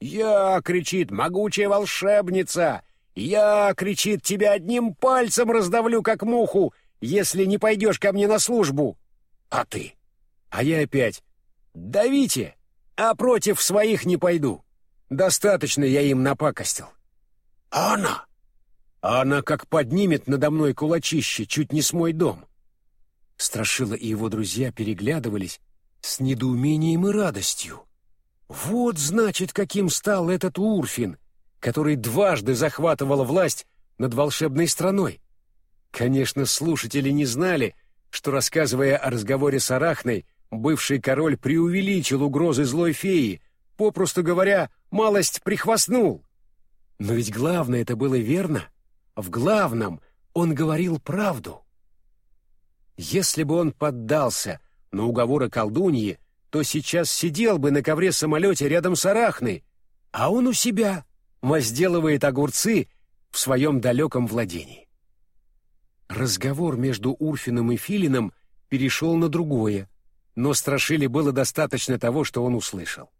«Я!» — кричит могучая волшебница. «Я!» — кричит тебя одним пальцем раздавлю, как муху, если не пойдешь ко мне на службу. А ты? А я опять «Давите, а против своих не пойду. Достаточно я им напакостил». «А она?» «А она как поднимет надо мной кулачище, чуть не с мой дом». Страшила и его друзья переглядывались с недоумением и радостью. Вот, значит, каким стал этот Урфин, который дважды захватывал власть над волшебной страной. Конечно, слушатели не знали, что, рассказывая о разговоре с Арахной, бывший король преувеличил угрозы злой феи, попросту говоря, малость прихвастнул. Но ведь главное это было верно. В главном он говорил правду. Если бы он поддался на уговоры колдуньи, то сейчас сидел бы на ковре-самолете рядом с Арахной, а он у себя возделывает огурцы в своем далеком владении. Разговор между Урфином и Филином перешел на другое, но Страшили было достаточно того, что он услышал.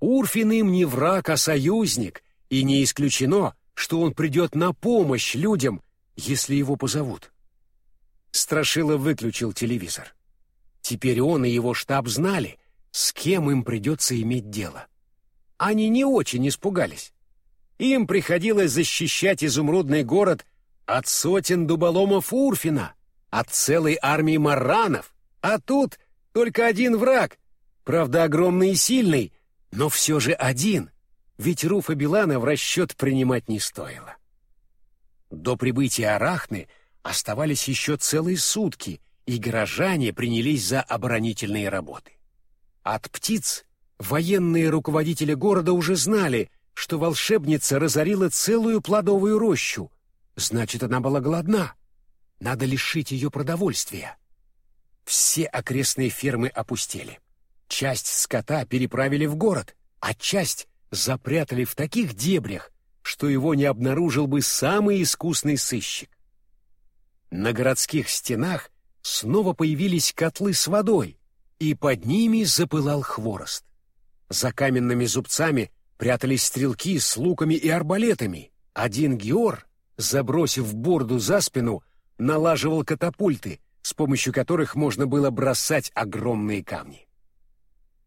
Урфин им не враг, а союзник, и не исключено, что он придет на помощь людям, если его позовут. Страшила выключил телевизор. Теперь он и его штаб знали, с кем им придется иметь дело. Они не очень испугались. Им приходилось защищать изумрудный город от сотен дуболомов Урфина, от целой армии маранов, а тут только один враг, правда огромный и сильный, но все же один, ведь Руфа Билана в расчет принимать не стоило. До прибытия Арахны оставались еще целые сутки, и горожане принялись за оборонительные работы. От птиц военные руководители города уже знали, что волшебница разорила целую плодовую рощу. Значит, она была голодна. Надо лишить ее продовольствия. Все окрестные фермы опустели. Часть скота переправили в город, а часть запрятали в таких дебрях, что его не обнаружил бы самый искусный сыщик. На городских стенах снова появились котлы с водой, и под ними запылал хворост. За каменными зубцами прятались стрелки с луками и арбалетами. Один Геор, забросив борду за спину, налаживал катапульты, с помощью которых можно было бросать огромные камни.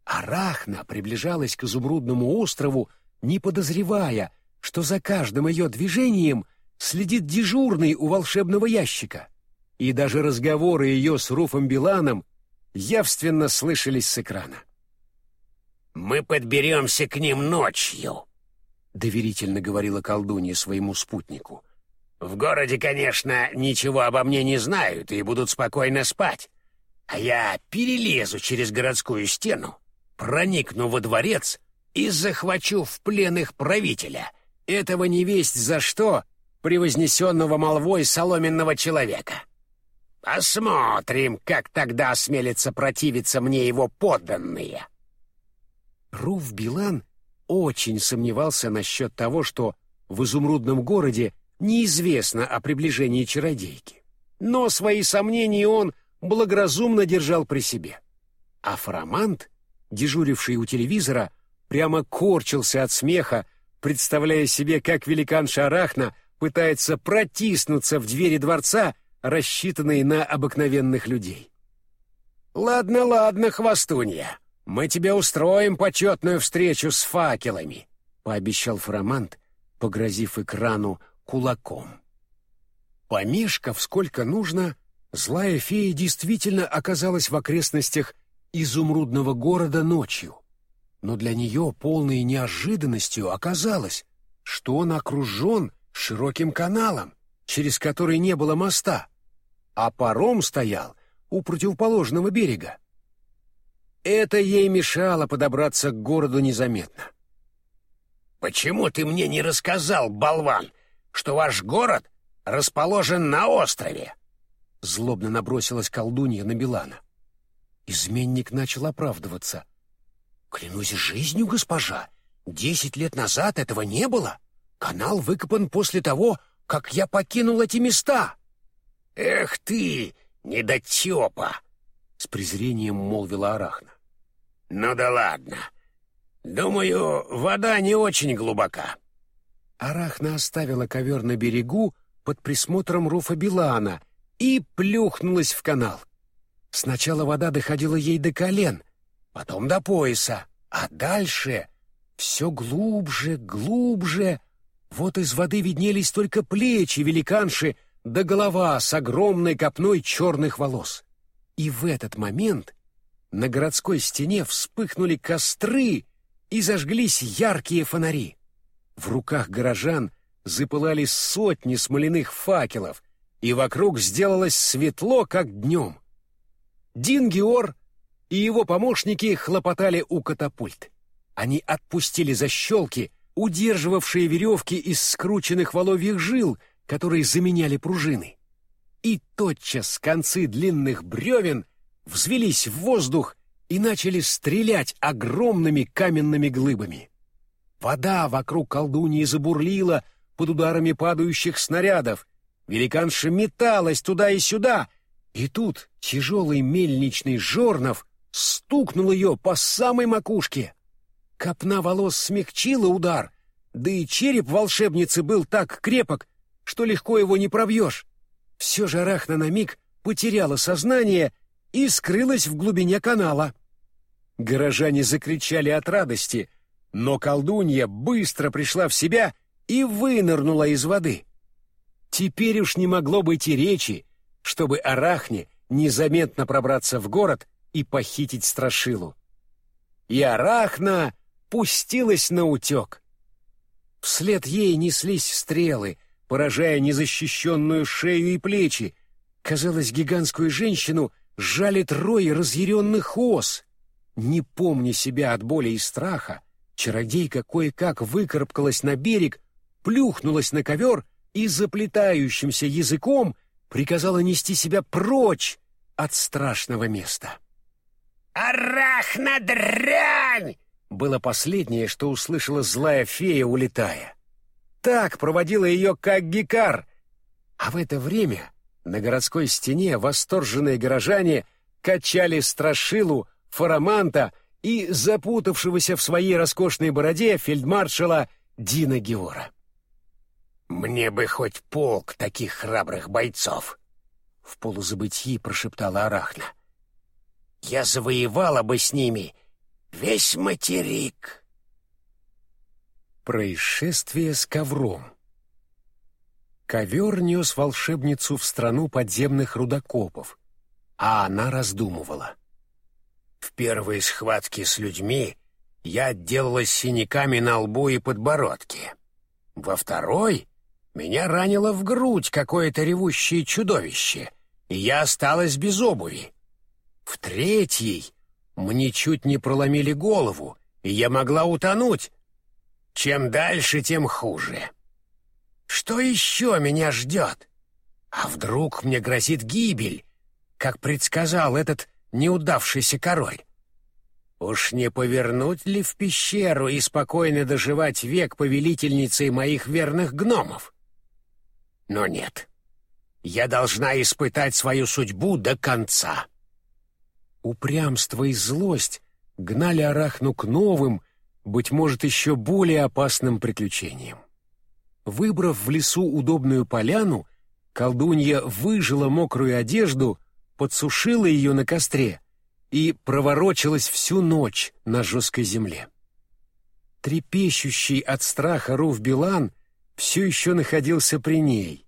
Арахна приближалась к изумрудному острову, не подозревая, что за каждым ее движением следит дежурный у волшебного ящика. И даже разговоры ее с Руфом Биланом явственно слышались с экрана. «Мы подберемся к ним ночью», — доверительно говорила колдунья своему спутнику. «В городе, конечно, ничего обо мне не знают и будут спокойно спать, а я перелезу через городскую стену, проникну во дворец и захвачу в плен их правителя, этого невесть за что превознесенного молвой соломенного человека. Посмотрим, как тогда осмелятся противиться мне его подданные». Руф Билан очень сомневался насчет того, что в изумрудном городе неизвестно о приближении чародейки. Но свои сомнения он благоразумно держал при себе. А Фарамант, дежуривший у телевизора, прямо корчился от смеха, представляя себе, как великан Шарахна пытается протиснуться в двери дворца, рассчитанные на обыкновенных людей. «Ладно, ладно, хвостунья, мы тебе устроим почетную встречу с факелами», — пообещал Фарамант, погрозив экрану кулаком. Помешков сколько нужно, злая фея действительно оказалась в окрестностях изумрудного города ночью. Но для нее полной неожиданностью оказалось, что он окружен широким каналом, через который не было моста, а паром стоял у противоположного берега. Это ей мешало подобраться к городу незаметно. «Почему ты мне не рассказал, болван, что ваш город расположен на острове?» Злобно набросилась колдунья на Билана. Изменник начал оправдываться. «Клянусь жизнью, госпожа, десять лет назад этого не было. Канал выкопан после того, как я покинул эти места». «Эх ты, недотепа!» — с презрением молвила Арахна. «Ну да ладно. Думаю, вода не очень глубока». Арахна оставила ковер на берегу под присмотром Руфа Билана и плюхнулась в канал. Сначала вода доходила ей до колен, потом до пояса, а дальше все глубже, глубже. Вот из воды виднелись только плечи великанши да голова с огромной копной черных волос. И в этот момент на городской стене вспыхнули костры и зажглись яркие фонари. В руках горожан запылали сотни смоляных факелов, и вокруг сделалось светло, как днем. Дин Геор и его помощники хлопотали у катапульт. Они отпустили защелки, удерживавшие веревки из скрученных воловьих жил, которые заменяли пружины. И тотчас концы длинных бревен взвелись в воздух и начали стрелять огромными каменными глыбами. Вода вокруг колдуньи забурлила под ударами падающих снарядов. Великанша металась туда и сюда, и тут тяжелый мельничный жорнов стукнул ее по самой макушке. Копна волос смягчила удар, да и череп волшебницы был так крепок, что легко его не пробьешь. Все же Арахна на миг потеряла сознание и скрылась в глубине канала. Горожане закричали от радости, но колдунья быстро пришла в себя и вынырнула из воды. Теперь уж не могло быть и речи, чтобы Арахне незаметно пробраться в город и похитить Страшилу. И Арахна пустилась на утек. Вслед ей неслись стрелы, поражая незащищенную шею и плечи. Казалось, гигантскую женщину жалит рой разъяренных ос. Не помня себя от боли и страха, чародейка кое-как выкарабкалась на берег, плюхнулась на ковер и заплетающимся языком приказала нести себя прочь от страшного места. «Арахна дрянь!» было последнее, что услышала злая фея, улетая. Так проводила ее как гикар. А в это время на городской стене восторженные горожане качали страшилу, фараманта и запутавшегося в своей роскошной бороде фельдмаршала Дина Геора. «Мне бы хоть полк таких храбрых бойцов!» — в полузабытии прошептала Арахна. «Я завоевала бы с ними весь материк!» Происшествие с ковром Ковер нес волшебницу в страну подземных рудокопов, а она раздумывала. В первой схватке с людьми я отделалась синяками на лбу и подбородке. Во второй меня ранило в грудь какое-то ревущее чудовище, и я осталась без обуви. В третьей мне чуть не проломили голову, и я могла утонуть. Чем дальше, тем хуже. Что еще меня ждет? А вдруг мне грозит гибель, как предсказал этот неудавшийся король? Уж не повернуть ли в пещеру и спокойно доживать век повелительницей моих верных гномов? Но нет. Я должна испытать свою судьбу до конца. Упрямство и злость гнали Арахну к новым, быть может, еще более опасным приключениям. Выбрав в лесу удобную поляну, колдунья выжила мокрую одежду, подсушила ее на костре и проворочилась всю ночь на жесткой земле. Трепещущий от страха Руф Билан все еще находился при ней.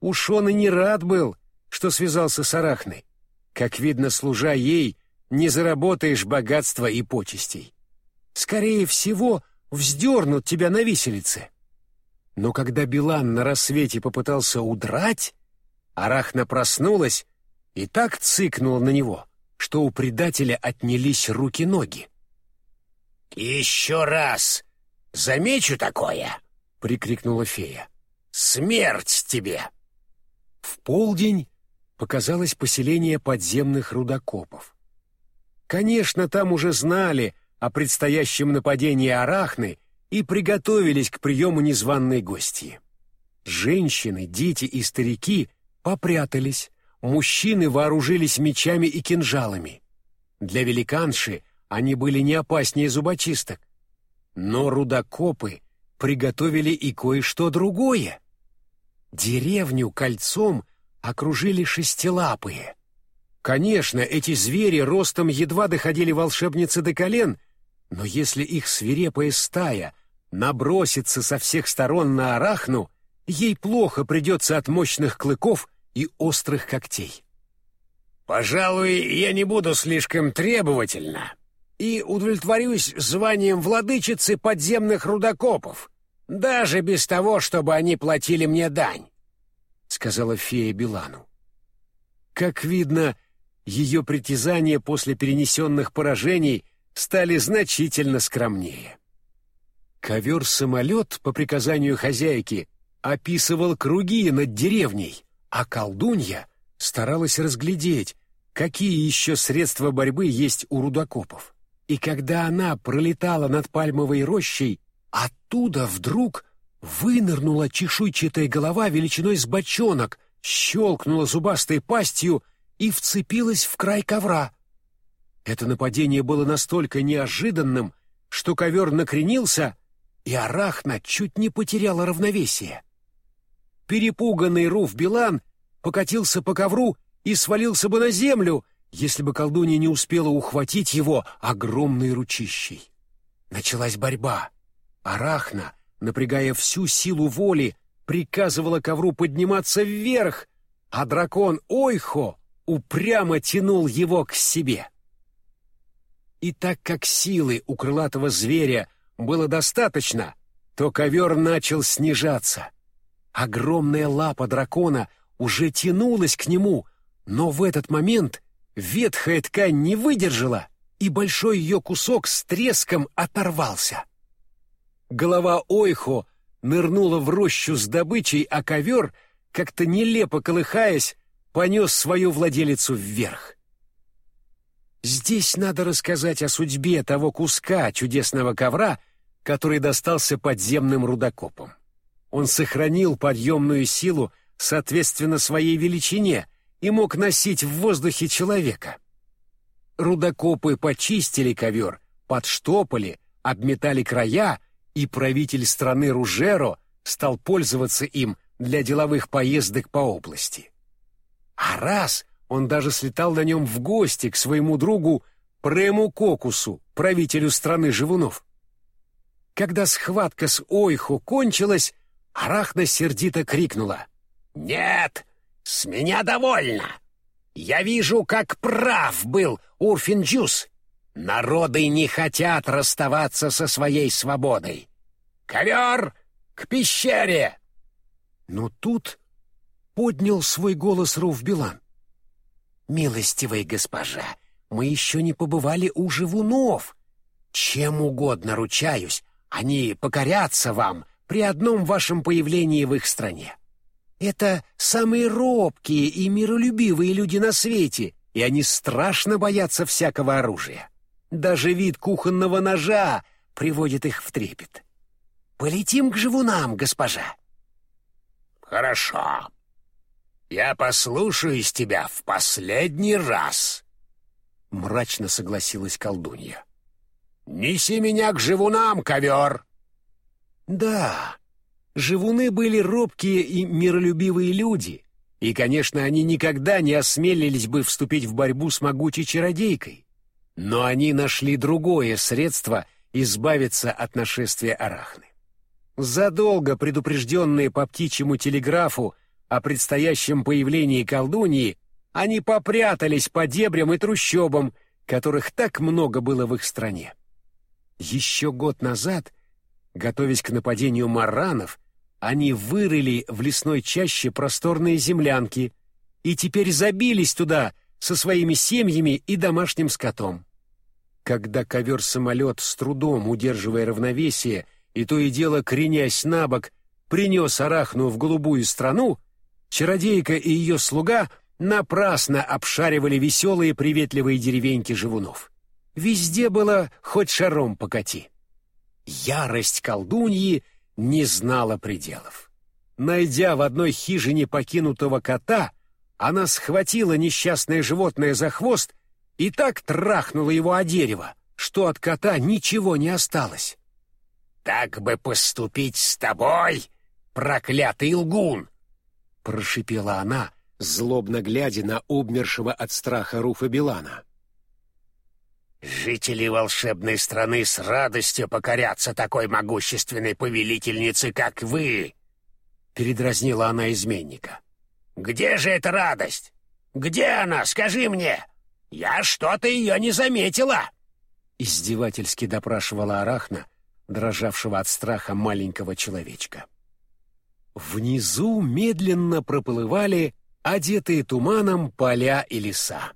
Уж он и не рад был, что связался с Арахной. Как видно, служа ей, не заработаешь богатства и почестей. Скорее всего, вздернут тебя на виселице. Но когда Билан на рассвете попытался удрать, Арахна проснулась и так цыкнула на него, что у предателя отнялись руки-ноги. «Еще раз замечу такое!» — прикрикнула фея. «Смерть тебе!» В полдень показалось поселение подземных рудокопов. Конечно, там уже знали о предстоящем нападении Арахны и приготовились к приему незваной гости. Женщины, дети и старики попрятались, мужчины вооружились мечами и кинжалами. Для великанши они были не опаснее зубочисток. Но рудокопы приготовили и кое-что другое. Деревню кольцом окружили шестилапые. Конечно, эти звери ростом едва доходили волшебнице до колен, но если их свирепая стая набросится со всех сторон на арахну, ей плохо придется от мощных клыков и острых когтей. «Пожалуй, я не буду слишком требовательна и удовлетворюсь званием владычицы подземных рудокопов, даже без того, чтобы они платили мне дань. сказала фея Билану. Как видно, ее притязания после перенесенных поражений стали значительно скромнее. Ковер-самолет, по приказанию хозяйки, описывал круги над деревней, а колдунья старалась разглядеть, какие еще средства борьбы есть у рудокопов. И когда она пролетала над пальмовой рощей, оттуда вдруг вынырнула чешуйчатая голова величиной с бочонок, щелкнула зубастой пастью и вцепилась в край ковра. Это нападение было настолько неожиданным, что ковер накренился, и Арахна чуть не потеряла равновесие. Перепуганный Руф Билан покатился по ковру и свалился бы на землю, если бы колдунья не успела ухватить его огромной ручищей. Началась борьба. Арахна, напрягая всю силу воли, приказывала ковру подниматься вверх, а дракон Ойхо упрямо тянул его к себе. И так как силы у крылатого зверя было достаточно, то ковер начал снижаться. Огромная лапа дракона уже тянулась к нему, но в этот момент ветхая ткань не выдержала, и большой ее кусок с треском оторвался. Голова Ойхо нырнула в рощу с добычей, а ковер, как-то нелепо колыхаясь, понес свою владелицу вверх. Здесь надо рассказать о судьбе того куска чудесного ковра, который достался подземным рудокопам. Он сохранил подъемную силу соответственно своей величине и мог носить в воздухе человека. Рудокопы почистили ковер, подштопали, обметали края и правитель страны Ружеро стал пользоваться им для деловых поездок по области. А раз он даже слетал на нем в гости к своему другу Прему Кокусу, правителю страны живунов. Когда схватка с Ойху кончилась, Арахна сердито крикнула. «Нет, с меня довольно. Я вижу, как прав был Урфинджус. Народы не хотят расставаться со своей свободой. Ковер к пещере!» Но тут поднял свой голос Руф. «Милостивая госпожа, мы еще не побывали у живунов. Чем угодно ручаюсь, они покорятся вам при одном вашем появлении в их стране. Это самые робкие и миролюбивые люди на свете, и они страшно боятся всякого оружия. Даже вид кухонного ножа приводит их в трепет. Полетим к живунам, госпожа. Хорошо. Я послушаюсь тебя в последний раз. Мрачно согласилась колдунья. Неси меня к живунам, ковер. Да, живуны были робкие и миролюбивые люди, и, конечно, они никогда не осмелились бы вступить в борьбу с могучей чародейкой. Но они нашли другое средство избавиться от нашествия арахны. Задолго предупрежденные по птичьему телеграфу о предстоящем появлении колдуньи, они попрятались по дебрям и трущобам, которых так много было в их стране. Еще год назад, готовясь к нападению маранов, они вырыли в лесной чаще просторные землянки и теперь забились туда со своими семьями и домашним скотом. Когда ковер-самолет, с трудом удерживая равновесие и то и дело кренясь на бок, принес арахну в голубую страну, чародейка и ее слуга напрасно обшаривали веселые приветливые деревеньки живунов. Везде было хоть шаром покати. Ярость колдуньи не знала пределов. Найдя в одной хижине покинутого кота, она схватила несчастное животное за хвост и так трахнула его о дерево, что от кота ничего не осталось. «Так бы поступить с тобой, проклятый лгун!» — прошипела она, злобно глядя на обмершего от страха Руфа Билана. «Жители волшебной страны с радостью покорятся такой могущественной повелительнице, как вы!» — передразнила она изменника. «Где же эта радость? Где она, скажи мне?» «Я что-то ее не заметила!» Издевательски допрашивала Арахна, дрожавшего от страха маленького человечка. Внизу медленно проплывали одетые туманом поля и леса.